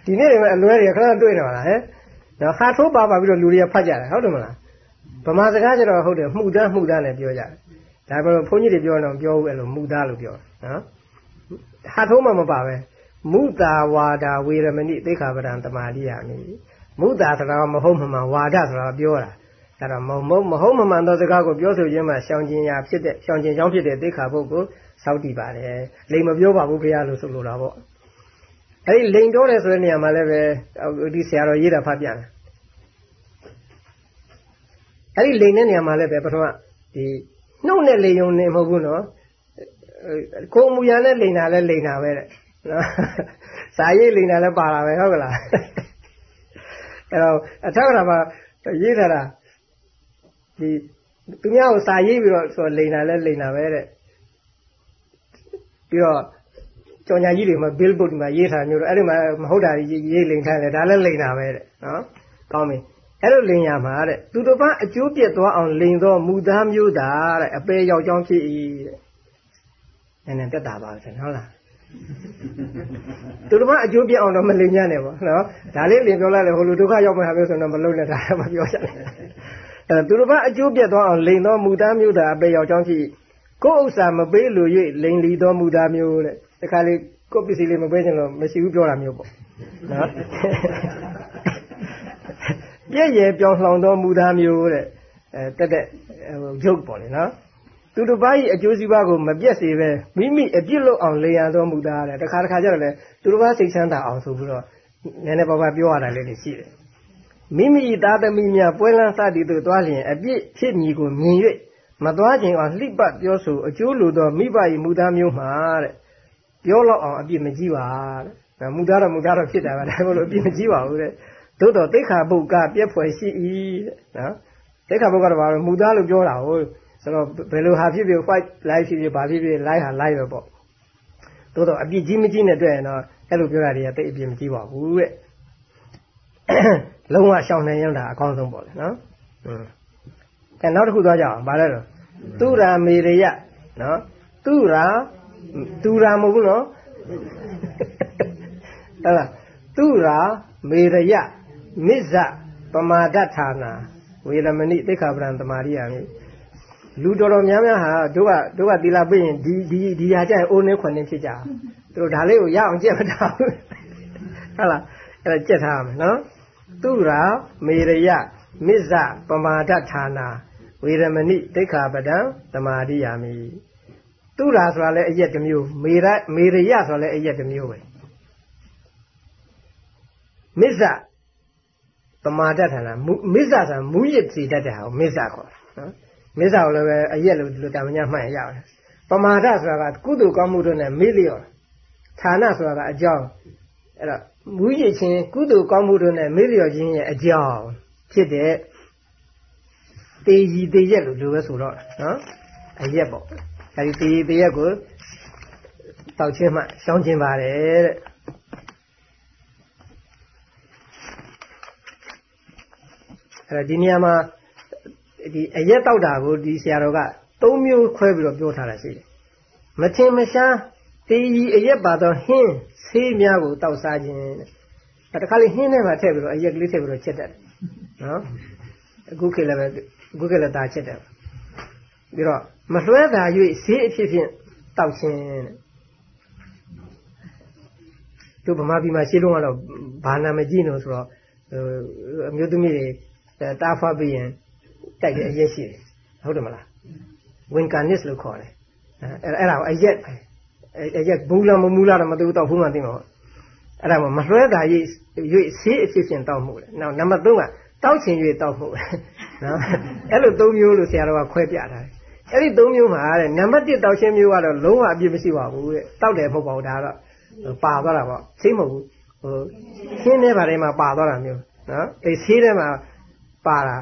ဒီနေ့တွေအလွဲတွေခဏတွေ့နေပါလားဟဲ့နော်ဟာထိုးပါပါပြီးတော့လူတွေကဖတ်ကြတယ်ဟုတ်တယ်မလားဗမာစကားကျတော့ဟုတ်တယ်မှုသားမှုသားနဲ့ပြောကြတယ်ဒါပေမဲ့ဘုန်းကြီးတွေပြောတော့ပြောဘူးအဲ့လိုမှုသားလို့ပြောနော်ဟာထိုးမှမပါပဲ မုတာဝါဒဝေရမဏိသိခာပဒံတမာရိယာမိမုတာဆိုတာမဟုတ်မှန်ဝါဒဆိုတာပြောတာအဲ့တော့မဟုတ်မဟုတ်မမှန်သောစကားကိုပြောဆိုခြင်းမှာရှောင်ကျင်ရာဖြစ်တဲ့ရှောင်ကျင်ကြောင်းဖြစ်တဲ့သိခါပုဂ္ဂိုလ်စောက်တည်ပါတယ်လိမ်မပြောပါဘူးခင်ဗျာလို့ဆိုလိုတာပေါ့အဲ့ဒီလိမ်ပြောတယ်ဆိုတဲ့နေရာမှာလည်းပဲဒီဆရာတော်ရေးတာဖတ်ပြန်တယ်အဲ့ဒီလိမ်တဲ့နေရာမှာလည်းပဲပထမဒီနှုတ်နဲ့လိမ်ုံနေမဟုတ်ဘူးနော်ကိုမူရနဲ့လိမ်တာလည်းလိမ်တာပဲတဲ့နော် စာရေးလိမ်တာလည်းပါတာပဲဟုတ်ကလားအဲ့တော့အထောက်အထားမှာရေးထားတာဒီသူများကိုစာရေးပြီးတော့ဆိုလိန်တာလဲလိန်တာပဲတဲ့ပြီးတော့ကြော်ညာကြီးတွေမှာ billboard မှာရေးထားမျိုးတော့အဲ့ဒီမှာမဟုတ်တာရေးလိန်ထားတယ်ဒါလည်းလိန်တာပဲတဲ့နော်ကောင်းပြီအဲ့လိုလိန်ရမှာတဲ့သူတစ်ပါးအကျိုးပြက်သွားအောင်လိန်သောမူသားမျိုးသာတဲ့အပေယောက်ျောင်းဖြစ်၏တဲ့နည်းနည်းတက်တာပါဆင်ဟုတ်လား သူတို့ကအကျိုးပြအောင်တော့မလိမ်ညံ့နဲ့ပေါ့နော်ဒါလေးလင်ပြောလိုက်လေဟိုလိုဒုက္ခရောက်မှဟာပြောဆိုတော့မလုံးနဲ့ဒါမပြောချင်ဘူးအဲသူတို့ကအကျိုးပြတ်သောအောင်လိန်သောမူသားမျိုးသာအပေယောက်ကြောင်းဖြစ်ကိုယ်ဥစ္စာမပေးလို့၍လိန်လီသောမူသားမျိုးတဲ့တခါလေကိုယ်ပစ္စည်းလေးမပေးချင်လို့မရှိဘူးပြောတာမျိုးပေါ့နော်ပြည့်ရပြောင်းလှောင်သောမူသားမျိုးတဲ့အဲတက်တက်ရုပ်ပေါ့လေနော် သူတို့ဘာကြီးအကျိုးစီးပွားကိုမပြတ်စေပဲမိမိအပြစ်လို့အောင်လေရသောမူသားတဲ့တခါတခါကျတော့လေသူတို့ဘာစိတ်ချမ်းသာအောင်ဆိုပြီးတော့နည်းနည်းပါးပါးပြောရတာလေးတွေရှိတယ်မိမိသားသမီးများပွဲလန်းစသည်တို့သွားလျင်အပြစ်ဖြစ်မည်ကိုမြင်၍မသွားခြင်းအောင်လှိပတ်ပြောဆိုအကျိုးလိုသောမိဘ၏မူသားမျိုးမှာတဲ့ပြောတော့အောင်အပြစ်မကြီးပါတဲ့မူသားတော့မူသားတော့ဖြစ်တာပါဒါမှမဟုတ်အပြစ်မကြီးပါဘူးတဲ့သို့တော့တိခါပုတ်ကပြက်ဖွယ်ရှိ၏တဲ့နော်တိခါပုတ်ကတော့ဘာလို့မူသားလို့ပြောတာဟုတ် ဆိုတော့ဘယ်လိုဟာဖြစ်ဖြစ် fight live ဖြစ်ဖြစ်ဘာဖြစ်ဖြစ် live ဟာ live ပဲပေါ့သို့တော့အပြစ်ကြီးမကြီးနဲ့တွေ့ရင်တော့အဲ့လိုပြောတာတွေကတိတ်အပြစ်မကြီးပါဘူးတဲ့လုံးဝရှောင်နိုင်ရင်ဒါအကောင်းဆုံးပေါ့လေနော်ဟွန်းအဲနောက်တစ်ခုသွားကြအောင်ဗါလဲတော့သူရာမေရယနော်သူရာသူရာမဟုတ်ဘူးနော်ဟုတ်လားသူရာမေရယမစ္ဇပမာဒဌာနာဝေရမဏိသိက္ခာပဒံတမာရိယာမိ လူတော်တော်များများဟာတို့ကတို့ကသီလပြရင်ဒီဒီဒီဟာကြရင်အိုးနေခွန်နေဖြစ်ကြသူတို့ဒါလေးကိုရအောင်ကြက်မထားဘူးဟုတ်လားအဲ့ဒါကြက်ထားရမယ်နော်သူရာမေရယမစ္ဇပမာဒဌာနာဝေရမဏိတိခာပဒံသမာရိယာမိသူရာဆိုတာလည်းအရက်တစ်မျိုးမေရမေရယဆိုတာလည်းအရက်တစ်မျိုးပဲမစ္ဇပမာဒဌာနာမစ္ဇဆိုတာမူရစ်စီတတ်တဲ့ဟာကိုမစ္ဇခေါ်တာနော် မစ္ဇကိုလည်းပဲအရက်လို့ဒီလိုတာမညာမှတ်ရရတယ်ပမာဒဆိုတာကကုသိုလ်ကောင်းမှုတို့နဲ့မေ့လျော်ဌာနဆိုတာကအကြောင်းအဲ့တော့မူရည်ခြင်းကုသိုလ်ကောင်းမှုတို့နဲ့မေ့လျော်ခြင်းရဲ့အကြောင်းဖြစ်တဲ့တေရီတေရက်လို့လိုပဲဆိုတော့နော်အရက်ပေါ့အဲဒီတေရီတေရက်ကိုတောက်ချင်းမှရှောင်းခြင်းပါတယ်တဲ့အဲ့ဒီနေရာမှာ ဒီအရက်တောက်တာကိုဒီဆရာတော်က၃မျိုးခွဲပြီးတော့ပြောထားတာရှိတယ်မထင်မရှားတေရီအရက်ပါတော့ဟင်းဆေးများကိုတောက်စားခြင်းတဲ့တခါလေးဟင်းထဲမှာထည့်ပြီးတော့အရက်ကလေးထည့်ပြီးတော့ချက်တတ်တယ်နော်အခုခေတ်လည်းပဲအခုခေတ်လည်းဒါချက်တယ်ပြီးတော့မလွှဲသာ၍ဆေးအဖြစ်ဖြင့်တောက်ခြင်းတဲ့တို့ဗမာပြည်မှာရှင်းလုံးကတော့ဘာနာမကြည့်လို့ဆိုတော့အမျိုးသမီးတွေတားဖတ်ပြီးရင် တိုက်တဲ့အရက်ရှိတယ်ဟုတ်တယ်မလားဝင်ကာနစ်လို့ခေါ်တယ်အဲအဲ့ဒါကိုအရက်ပဲအရက်ဘူးလားမမူလားတော့မသိဘူးတော့ဘူးမှသိမှာပေါ့အဲ့ဒါမှမလွှဲတာရိပ်ရိပ်ဆေးအဖြစ်ချင်းတောက်မှုလေနောက်နံပါတ်3ကတောက်ချင်၍တောက်မှုနော်အဲ့လို3မျိုးလို့ဆရာတော်ကခွဲပြထားတယ်အဲ့ဒီ3မျိုးမှာတဲ့နံပါတ်1တောက်ခြင်းမျိုးကတော့လုံးဝအပြစ်မရှိပါဘူးတဲ့တောက်တယ်မဟုတ်ပါဘူးဒါကတော့ပါသွားတာပေါ့သိမဟုတ်ဘူးဟိုရှင်းနေပါတယ်မှာပါသွားတာမျိုးနော်အဲဆေးထဲမှာပါတာ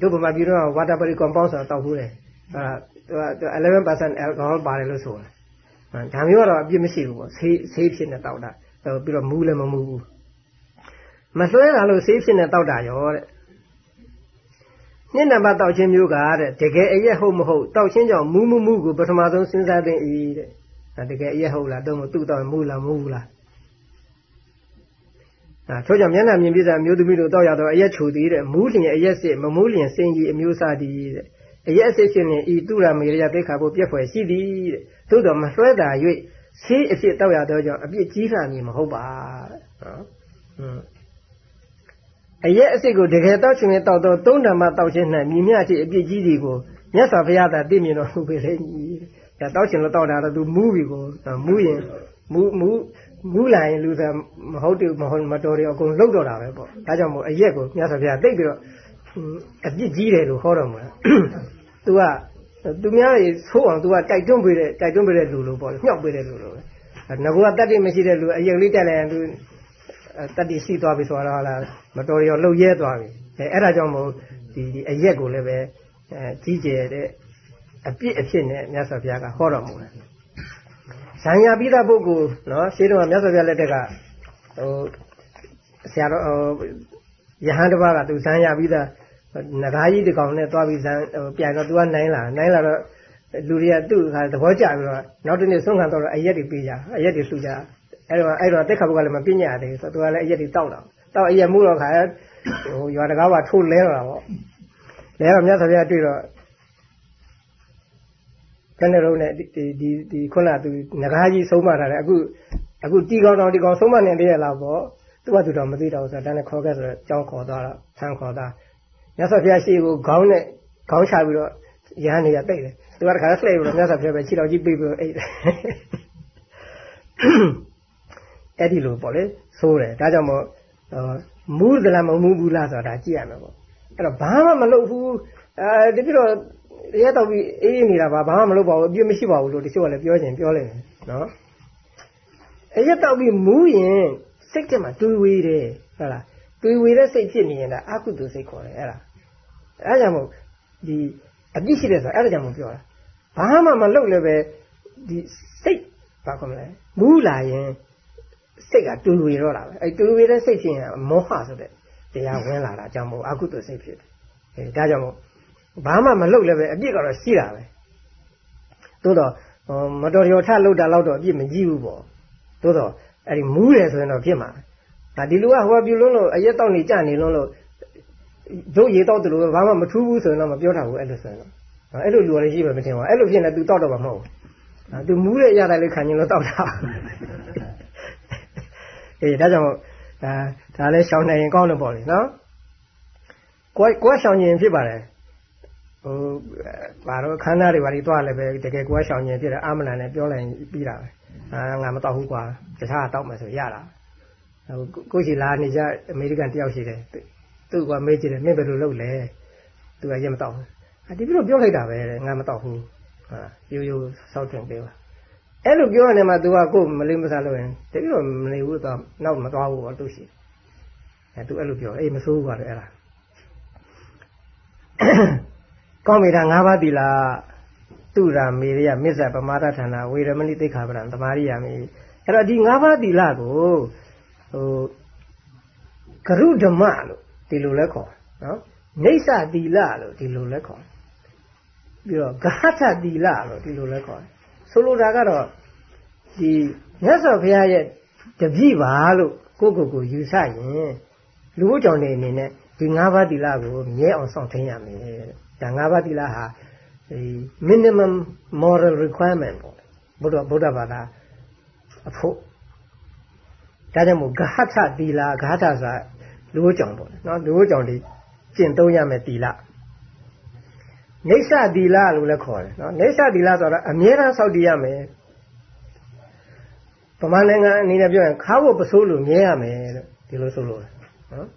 တို့ဗမာပြည်တော့ water body compound ဆိုတာတောက်ဘူးတယ်အဲ11% alcohol ပါတယ်လို့ဆိုတာဒါမျိုးကတော့အပြစ်မရှိဘူးပေါ့ဆေးဆေးဖြစ်နေတောက်တာပြီးတော့မူးလည်းမမူးဘူးမဆွဲတာလို့ဆေးဖြစ်နေတောက်တာရောတဲ့နှစ်နံပါတ်တောက်ခြင်းမျိုးကတဲ့တကယ်အရက်ဟုတ်မဟုတ်တောက်ခြင်းကြောင့်မူးမမူးကိုပထမဆုံးစဉ်းစားသင့်၏တဲ့တကယ်အရက်ဟုတ်လားတော့မသူ့တော့မူးလားမူးလား အာထို့ကြောင့်မျက်နှာမြင်ပြစာအမျိုးသမီးတို့တောက်ရတော့အရက်ချိုသည်တဲ့မူးလျင်အရက်စစ်မမူးလျင်စင်ကြီးအမျိုးစားသည်တဲ့အရက်စစ်ရှင်နေဤသူရမေရယသိခါဖို့ပြက်ဖွယ်ရှိသည်တဲ့သို့တော်မလွှဲတာ၍ဆေးအဖြစ်တောက်ရတော့ကြောင့်အပြစ်ကြီးလှမည်မဟုတ်ပါတဲ့နော်ဟွန်းအရက်အစစ်ကိုတကယ်တောက်ချင်ရင်တောက်တော့သုံးဓမ္မတောက်ခြင်း၌မြည်မြချစ်အပြစ်ကြီးတွေကိုမြတ်စွာဘုရားသာသိမြင်တော်မူပေလေကြီးတဲ့တောက်ချင်လို့တောက်တာတော့သူမူးပြီကိုမူးရင်မူးမူး မူးလာရင်လူဆိုမဟုတ်တယ်မဟုတ်မတော်တယ်အကုန်လှုပ်တော့တာပဲပေါ့ဒါကြောင့်မို့အရက်ကိုမြတ်စွာဘုရားသိပြီးတော့အပြစ်ကြီးတယ်လို့ဟောတော်မူတာသူကသူများတွေဆိုးအောင်သူကတိုက်တွန်းပေးတဲ့တိုက်တွန်းပေးတဲ့လူလိုပေါ့ညှောက်ပေးတဲ့လူလိုပဲငကူကတတ်တိမရှိတဲ့လူအရက်လေးတက်လိုက်ရင်သူတတ်တိရှိသွားပြီဆိုတော့လားမတော်ရောလှုပ်ရဲသွားပြီအဲအဲ့ဒါကြောင့်မို့ဒီဒီအရက်ကိုလည်းပဲအဲကြီးကျယ်တဲ့အပြစ်အဖြစ်နဲ့မြတ်စွာဘုရားကဟောတော်မူတယ် ဇံရပြီးသားပုဂ္ဂိုလ်နော်ရှင်းတော့မြတ်စွာဘုရားလက်ထက်ကဟိုဆရာတော်ယဟန်တစ်ပါးကသူဇံရပြီးသားနဂါးကြီးတကောင်နဲ့သွားပြီးဇံပြန်တော့သူကနိုင်လာနိုင်လာတော့လူတွေကသူ့ခါသဘောကျပြီးတော့နောက်တနေ့ဆုံးခံတော့အရက်တွေပေးကြအရက်တွေလှူကြအဲ့တော့အဲ့တော့တက်ခါဘုကလည်းမပြညာသေးဆိုတော့သူကလည်းအရက်တွေတောက်တော့တောက်အရက်မှုတော့ခါဟိုရွာတကားကထိုးလဲတော့တာပေါ့လဲတော့မြတ်စွာဘုရားတွေ့တော့ ကနေ့တော့နဲ့ဒီဒီဒီခုနကသူငကားကြီးဆုံးမထားတယ်အခုအခုတီကောင်တောင်တီကောင်ဆုံးမနေသေးရလားပေါ့သူကသူတော့မသိတော့ဆိုတော့တန်းနဲ့ခေါ်ခဲ့ဆိုတော့ကြောင်းခေါ်သွားတော့ဆန်းခေါ်သွားမြတ်စွာဘုရားရှိကိုခေါင်းနဲ့ခေါင်းချပြီးတော့ရဟန်းတွေကတိတ်တယ်သူကတခါလှည့်ပြီးတော့မြတ်စွာဘုရားပဲခြေတော်ကြီးပြေးပြီးတော့အိတ်တယ်အဲ့ဒီလိုပေါ့လေဆိုးတယ်ဒါကြောင့်မို့မူးသလားမမူးဘူးလားဆိုတာကြည့်ရမယ်ပေါ့အဲ့တော့ဘာမှမလုပ်ဘူးအဲဒီပြီးတော့ ရဲတော့ပြီးအေးနေတာပါဘာမှမလုပ်ပါဘူးအပြစ်မရှိပါဘူးလို့တချို့ကလည်းပြောချင်ပြောလိမ့်မယ်နော်အရက်တော့ပြီးမူးရင်စိတ်ထဲမှာတွေးဝေးတယ်ဟုတ်လားတွေးဝေးတဲ့စိတ်ဖြစ်နေရင်ဒါအကုသိုလ်စိတ်ခေါ်တယ်အဲ့ဒါအဲ့ကြောင့်မို့ဒီအပြစ်ရှိတယ်ဆိုတာအဲ့ဒါကြောင့်မို့ပြောတာဘာမှမလုပ်လည်းပဲဒီစိတ်ဘာခေါ်မလဲမူးလာရင်စိတ်ကတွေးဝေးတော့တာပဲအဲ့တွေးဝေးတဲ့စိတ်ဖြစ်ရင်မောဟဆိုတဲ့တရားဝင်လာတာအကြောင်းမို့အကုသိုလ်စိတ်ဖြစ်တယ်အဲဒါကြောင့်မို့ ဘာမှမလုပ်လည်းပဲအပြစ်ကတော့ရှိတာပဲသို့တော့မတော်ရောထလုပ်တာတော့အပြစ်မကြီးဘူးပေါ့သို့တော့အဲ့ဒီမူးတယ်ဆိုရင်တော့ဖြစ်မှာဒါဒီလူကဟိုပြုလုံးလို့အရက်တောက်နေကြနေလုံးလို့တို့ရေတောက်တယ်လို့ဘာမှမထူးဘူးဆိုရင်တော့မပြောတာဘူးအဲ့လိုဆိုရင်တော့အဲ့လိုလူရရှိပဲမထင်ပါအဲ့လိုဖြစ်နေ तू တောက်တော့မှာမဟုတ်ဘူး तू မူးတဲ့အရာတိုင်းလေးခံရင်လို့တောက်တာအေးဒါကြောင့်ဒါဒါလည်းရှောင်းနိုင်ရင်ကောင်းတယ်ပေါ့လေနော်ကိုယ်ကိုယ်ရှောင်းရင်ဖြစ်ပါတယ် ဟိုဘာလို့ခန္ဓာတွေဘာတွေတွားလဲပဲတကယ်ကိုယ်ရှောင်ရင်ဖြစ်တယ်အာမလန်နဲ့ပြောလိုက်ပြီးတာပဲအာငါမတော့ဘူးကွာတခြားတောက်မယ်ဆိုရတာဟိုကိုရှိလာနေကြအမေရိကန်တယောက်ရှိတယ်သူကမေးကြည့်တယ်မင်းဘယ်လိုလုပ်လဲသူကရက်မတော့ဘူးအဒီလိုပြောလိုက်တာပဲငါမတော့ဘူးဟာရိုးရိုးစောက်တင်ပေးပါအဲ့လိုပြောရနေမှာ तू ကကိုယ်မလေးမစားလို့ရင်တကယ်တော့မနေဘူးတော့နောက်မသွားဘူးပေါ့သူရှိအဲ तू အဲ့လိုပြောအေးမဆိုးဘူးပါတယ်အဲ့ဒါ ကောင်းပြီဒါ၅ပါးသီလသူရာမေရိယမစ္ဆပမာဒဌာနဝေရမဏိသိက္ခာပဒံသမာရိယာမိအဲ့တော့ဒီ၅ပါးသီလကိုဟိုကရုဓမ္မလို့ဒီလိုလဲခေါ်နော်နေဆသီလလို့ဒီလိုလဲခေါ်ပြီးတော့ဂဟထသီလလို့ဒီလိုလဲခေါ်ဆိုလိုတာကတော့ဒီမြတ်စွာဘုရားရဲ့တပည့်ပါလို့ကိုကိုကိုယူဆရင်လူ့ကြောင့်နေအနေနဲ့ဒီ၅ပါးသီလကိုမြဲအောင်ဆောင်ထိန်ရမယ် ဒါ၅ပါးသီလဟာဒီ minimum moral requirement ပေါ့ဘုရားဗုဒ္ဓဘာသာအဖို့ဒါကြောင့်မို့ဂဟထသီလဂဟထဆိုတာလူ့ကြောင့်ပေါ့နော်လူ့ကြောင့်ဒီကျင့်သုံးရမယ်သီလနေဆသီလလို့လည်းခေါ်တယ်နော်နေဆသီလဆိုတော့အမြဲတမ်းစောင့်တည်ရမယ်ပမာဏနိုင်ငံအနေနဲ့ပြောရင်ခါဖို့ပစိုးလို့မြဲရမယ်လို့ဒီလိုဆိုလို့နော်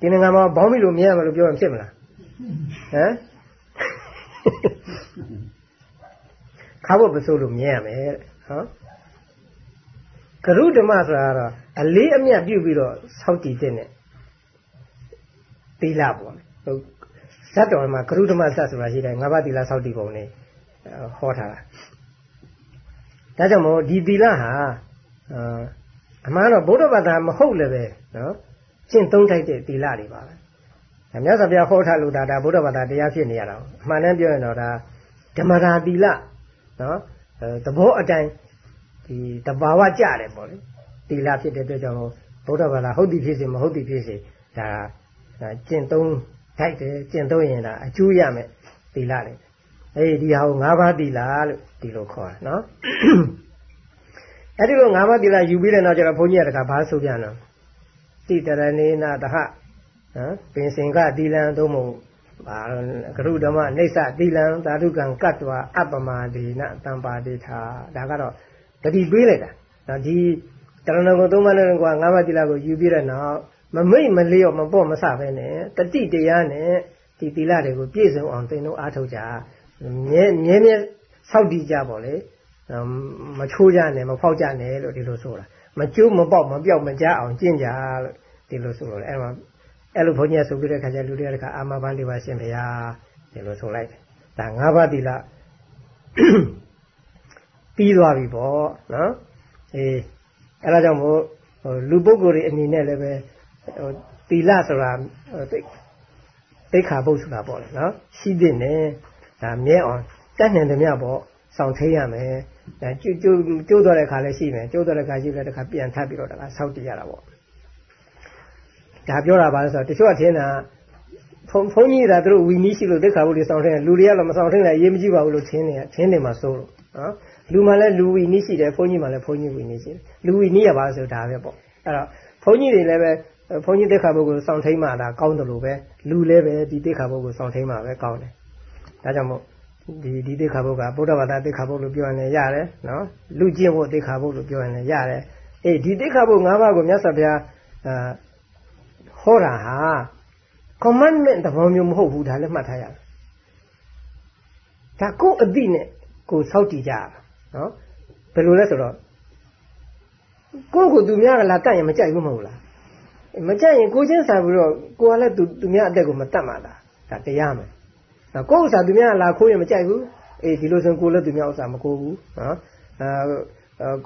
ဒီနိုင်ငံမှာဘောင်းမီလို့မြဲရမယ်လို့ပြောရင်ဖြစ်မလား ဟမ်ခါဖို့ပစိုးလို့မြင်ရမယ်ဟောကရုဓမ္မဆိုတာကတော့အလေးအမြတ်ပြုပြီးတော့စောင့်တည်တဲ့သီလပေါ့ဟိုဇတ်တော်မှာကရုဓမ္မဇတ်ဆိုတာရှိတယ်ငါးပါးသီလစောင့်တည်ပုံနေဟောထားတာဒါကြောင့်မို့ဒီသီလဟာအမှန်တော့ဗုဒ္ဓဘာသာမဟုတ်လည်းပဲနော်ကျင့်သုံးထိုက်တဲ့သီလတွေပါပဲ မြတ်စွာဘုရားဟောထားလို့ဒါဒါဗုဒ္ဓဘာသာတရားဖြစ်နေရတာအမှန်တမ်းပြောရင်တော့ဒါဓမ္မရာသီလနော်သဘောအတိုင်းဒီတဘာဝကြတယ်ပေါ့လေသီလဖြစ်တဲ့အတွက်ကြောင့်ဗုဒ္ဓဘာသာဟုတ်သည်ဖြစ်စေမဟုတ်သည်ဖြစ်စေဒါကျင့်သုံးထိုက်တယ်ကျင့်သုံးရင်ဒါအကျိုးရမယ်သီလလေအေးဒီဟာကို၅ပါးသီလလို့ဒီလိုခေါ်တာနော်အဲ့ဒီလို၅ပါးသီလယူပြီးတဲ့နောက်ကျတော့ဘုန်းကြီးကတခါဘာဆိုပြန်တော့တိတရဏေနာတဟ နော်ပင်စင်ကသီလံသို့မဟုတ်ဘာကရုဓမ္မအိဋ္ဌသီလံသာဓုကံကတ္တဝအပ္ပမဒေနတံပါတိထာဒါကတော့တတိပေးလိုက်တာနော်ဒီတရဏဂုံသုံးပါးနဲ့ကွာငါးပါးသီလကိုယူပြီးတဲ့နောက်မမိတ်မလျော့မပေါ့မဆပဲနဲ့တတိတရားနဲ့ဒီသီလတွေကိုပြည့်စုံအောင်သင်တို့အားထုတ်ကြမြဲမြဲမြဲဆောက်တည်ကြပါလေမချိုးကြနဲ့မဖောက်ကြနဲ့လို့ဒီလိုဆိုတာမကျိုးမပေါက်မပြောက်မကြအောင်ကျင့်ကြလို့ဒီလိုဆိုလို့အဲ့မှာ အဲ့လိုဘုန်းကြီးဆိုပြီးတဲ့ခါကျလူတွေကအာမဘန်ဒီပါရှင်ဘုရားဒီလိုဆိုလိုက်တယ်ဒါ၅ပါးသီလပြီးသွားပြီပေါ့နော်အေးအဲ့ဒါကြောင့်မို့လူပုဂ္ဂိုလ်တွေအနေနဲ့လည်းပဲဟိုသီလဆိုတာသိသိခါပုတ်ဆိုတာပေါ့လေနော်ရှိတဲ့နဲ့ဒါမြဲအောင်တတ်နိုင်တယ်မြပေါ့ဆောင်ထိန်ရမယ်ဒါကျိုးကျိုးကျိုးတော့တဲ့ခါလည်းရှိမယ်ကျိုးတော့တဲ့ခါရှိလည်းတစ်ခါပြန်ထပ်ပြီးတော့တခါဆောက်တည်ရတာပေါ့ ဒါပြောတာပါလဲဆိုတော့တချို့ကထင်တာဘုံဘုန်းကြီးကသူတို့ဝီနီးရှိလို့သိခါပုတ်တွေဆောင်ထိန်လူတွေကတော့မဆောင်ထိန်လည်းရေးမကြည့်ပါဘူးလို့ထင်နေထင်နေမှာစိုးလို့နော်လူမှလည်းလူဝီနီးရှိတယ်ဘုန်းကြီးမှလည်းဘုန်းကြီးဝီနီးရှိတယ်လူဝီနီးရပါဆိုဒါပဲပေါ့အဲ့တော့ဘုန်းကြီးတွေလည်းပဲဘုန်းကြီးသိခါပုဂ္ဂိုလ်စောင့်ထိန်မှဒါကောင်းတယ်လို့ပဲလူလည်းပဲဒီသိခါပုဂ္ဂိုလ်စောင့်ထိန်မှပဲကောင်းတယ်ဒါကြောင့်မို့ဒီဒီသိခါပုဂ္ဂိုလ်ကဗုဒ္ဓဘာသာသိခါပုဂ္ဂိုလ်ပြောရင်လည်းရတယ်နော်လူကျင့်ဖို့သိခါပုဂ္ဂိုလ်ပြောရင်လည်းရတယ်အေးဒီသိခါပုဂ္ဂိုလ်၅ပါးကိုမြတ်စွာဘုရားအာ ဟောတာဟာ commandment သဘောမျိုးမဟုတ်ဘူးဒါလည်းမှတ်ထားရမယ်ဒါကိုယ်အသိနဲ့ကိုယ်စောင့်တည်ကြရနော်ဘယ်လိုလဲဆိုတော့ကိုယ့်ကိုသူများကလာတတ်ရင်မကြိုက်ဘူးမဟုတ်လားမကြိုက်ရင်ကိုချင်းစားပြီးတော့ကိုကလည်းသူသူများအသက်ကိုမတတ်မှလားဒါတရားမယ်နော်ကိုယ့်ဥစ္စာသူများကလာခိုးရင်မကြိုက်ဘူးအေးဒီလိုဆိုကိုလည်းသူများဥစ္စာမခိုးဘူးနော်အဲ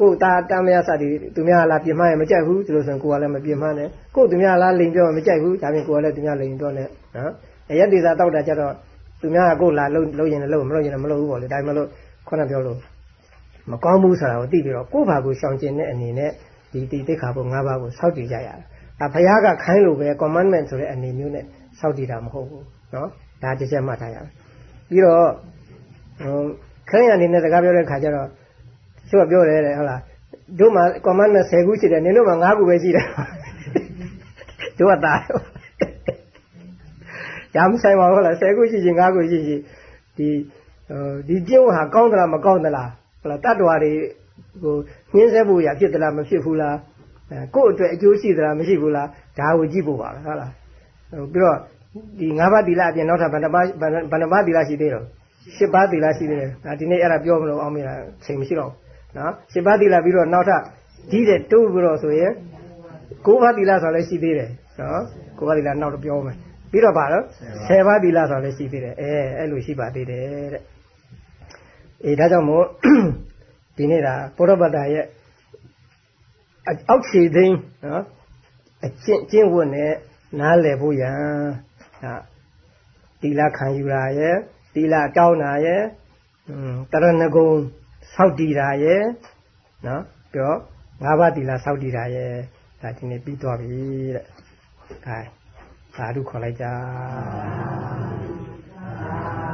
ကိုတာတမ်းမရစသည်သူများလာပြင်မရင်မကြိုက်ဘူးဒီလိုဆိုကိုကလည်းမပြင်မနဲ့ကိုသူများလာလိန်ပြောမကြိုက်ဘူးဒါပြင်ကိုကလည်းသူများလိန်ပြောနဲ့နော်အရက်ဒီသာတောက်တာကြတော့သူများကကိုလာလုံးလုံးရင်လည်းလုံးမလုံးရင်လည်းမလုံးဘူးပေါ့လေဒါမှမလို့ခုနပြောလို့မကောင်းဘူးဆိုတာကိုသိပြီးတော့ကိုယ့်ဘာကိုရှောင်ကျင်တဲ့အနေနဲ့ဒီတိတိခါဘုံ၅ပါးကိုစောင့်တည်ကြရတာဒါဘုရားကခိုင်းလို့ပဲ commandment ဆိုတဲ့အနေမျိုးနဲ့စောင့်တည်တာမဟုတ်ဘူးနော်ဒါတစ်ချက်မှတ်ထားရမယ်ပြီးတော့ဟိုခရစ်ယာန်အနေနဲ့စကားပြောတဲ့ခါကျတော့ သူကပြောတယ်တဲ့ဟုတ်လားတို့မှာ commandment 10ခုရှိတယ်နင်တို့မှာ9ခုပဲရှိတယ်တို့ကတာရမဆိုင်ပါဘူးလား10ခုရှိချင်း9ခုရှိချင်းဒီဒီကျင့်ဝတ်ဟာကောင်းသလားမကောင်းသလားဟုတ်လားတတ္တဝါတွေကိုညှင်းဆဲဖို့ရဖြစ်သလားမဖြစ်ဘူးလားကိုယ့်အတွက်အကျိုးရှိသလားမရှိဘူးလားဒါကိုကြည့်ဖို့ပါပဲဟုတ်လားပြီးတော့ဒီ၅ပါးသီလအပြင်နောက်ထပ်ဘယ်နှပါးဘယ်နှပါးသီလရှိသေးတော့၈ပါးသီလရှိသေးတယ်ဒါဒီနေ့အဲ့ဒါပြောမလို့အောင်မလားချိန်မရှိတော့ နော်၈ပါးသီလပြီးတော့နောက်ထပ်ဒီတဲ့တိုးပြီးတော့ဆိုရင်၉ပါးသီလဆိုလည်းရှိသေးတယ်နော်၉ပါးသီလနောက်တော့ပြောမယ်ပြီးတော့ဗါတော့၁၀ပါးသီလဆိုလည်းရှိသေးတယ်အဲအဲ့လိုရှိပါသေးတယ်တဲ့အေးဒါကြောင့်မို့ဒီနေ့ဒါပုရပတ္တရဲ့အောက်ခြေသိမ်းနော်အကျင့်ကျင့်ဝတ်နဲ့နားလည်ဖို့ရန်ဒါတီလာခံယူတာရဲ့တီလာတောင်းတာရဲ့တရဏဂုံ ဆောက်တည်တာရယ်နော်ပြီးတော့ငါးပါးသီလဆောက်တည်တာရယ်ဒါဒီနေ့ပြီးသွားပြီတဲ့။အဲဒါတို့ခေါ်လိုက်ကြ။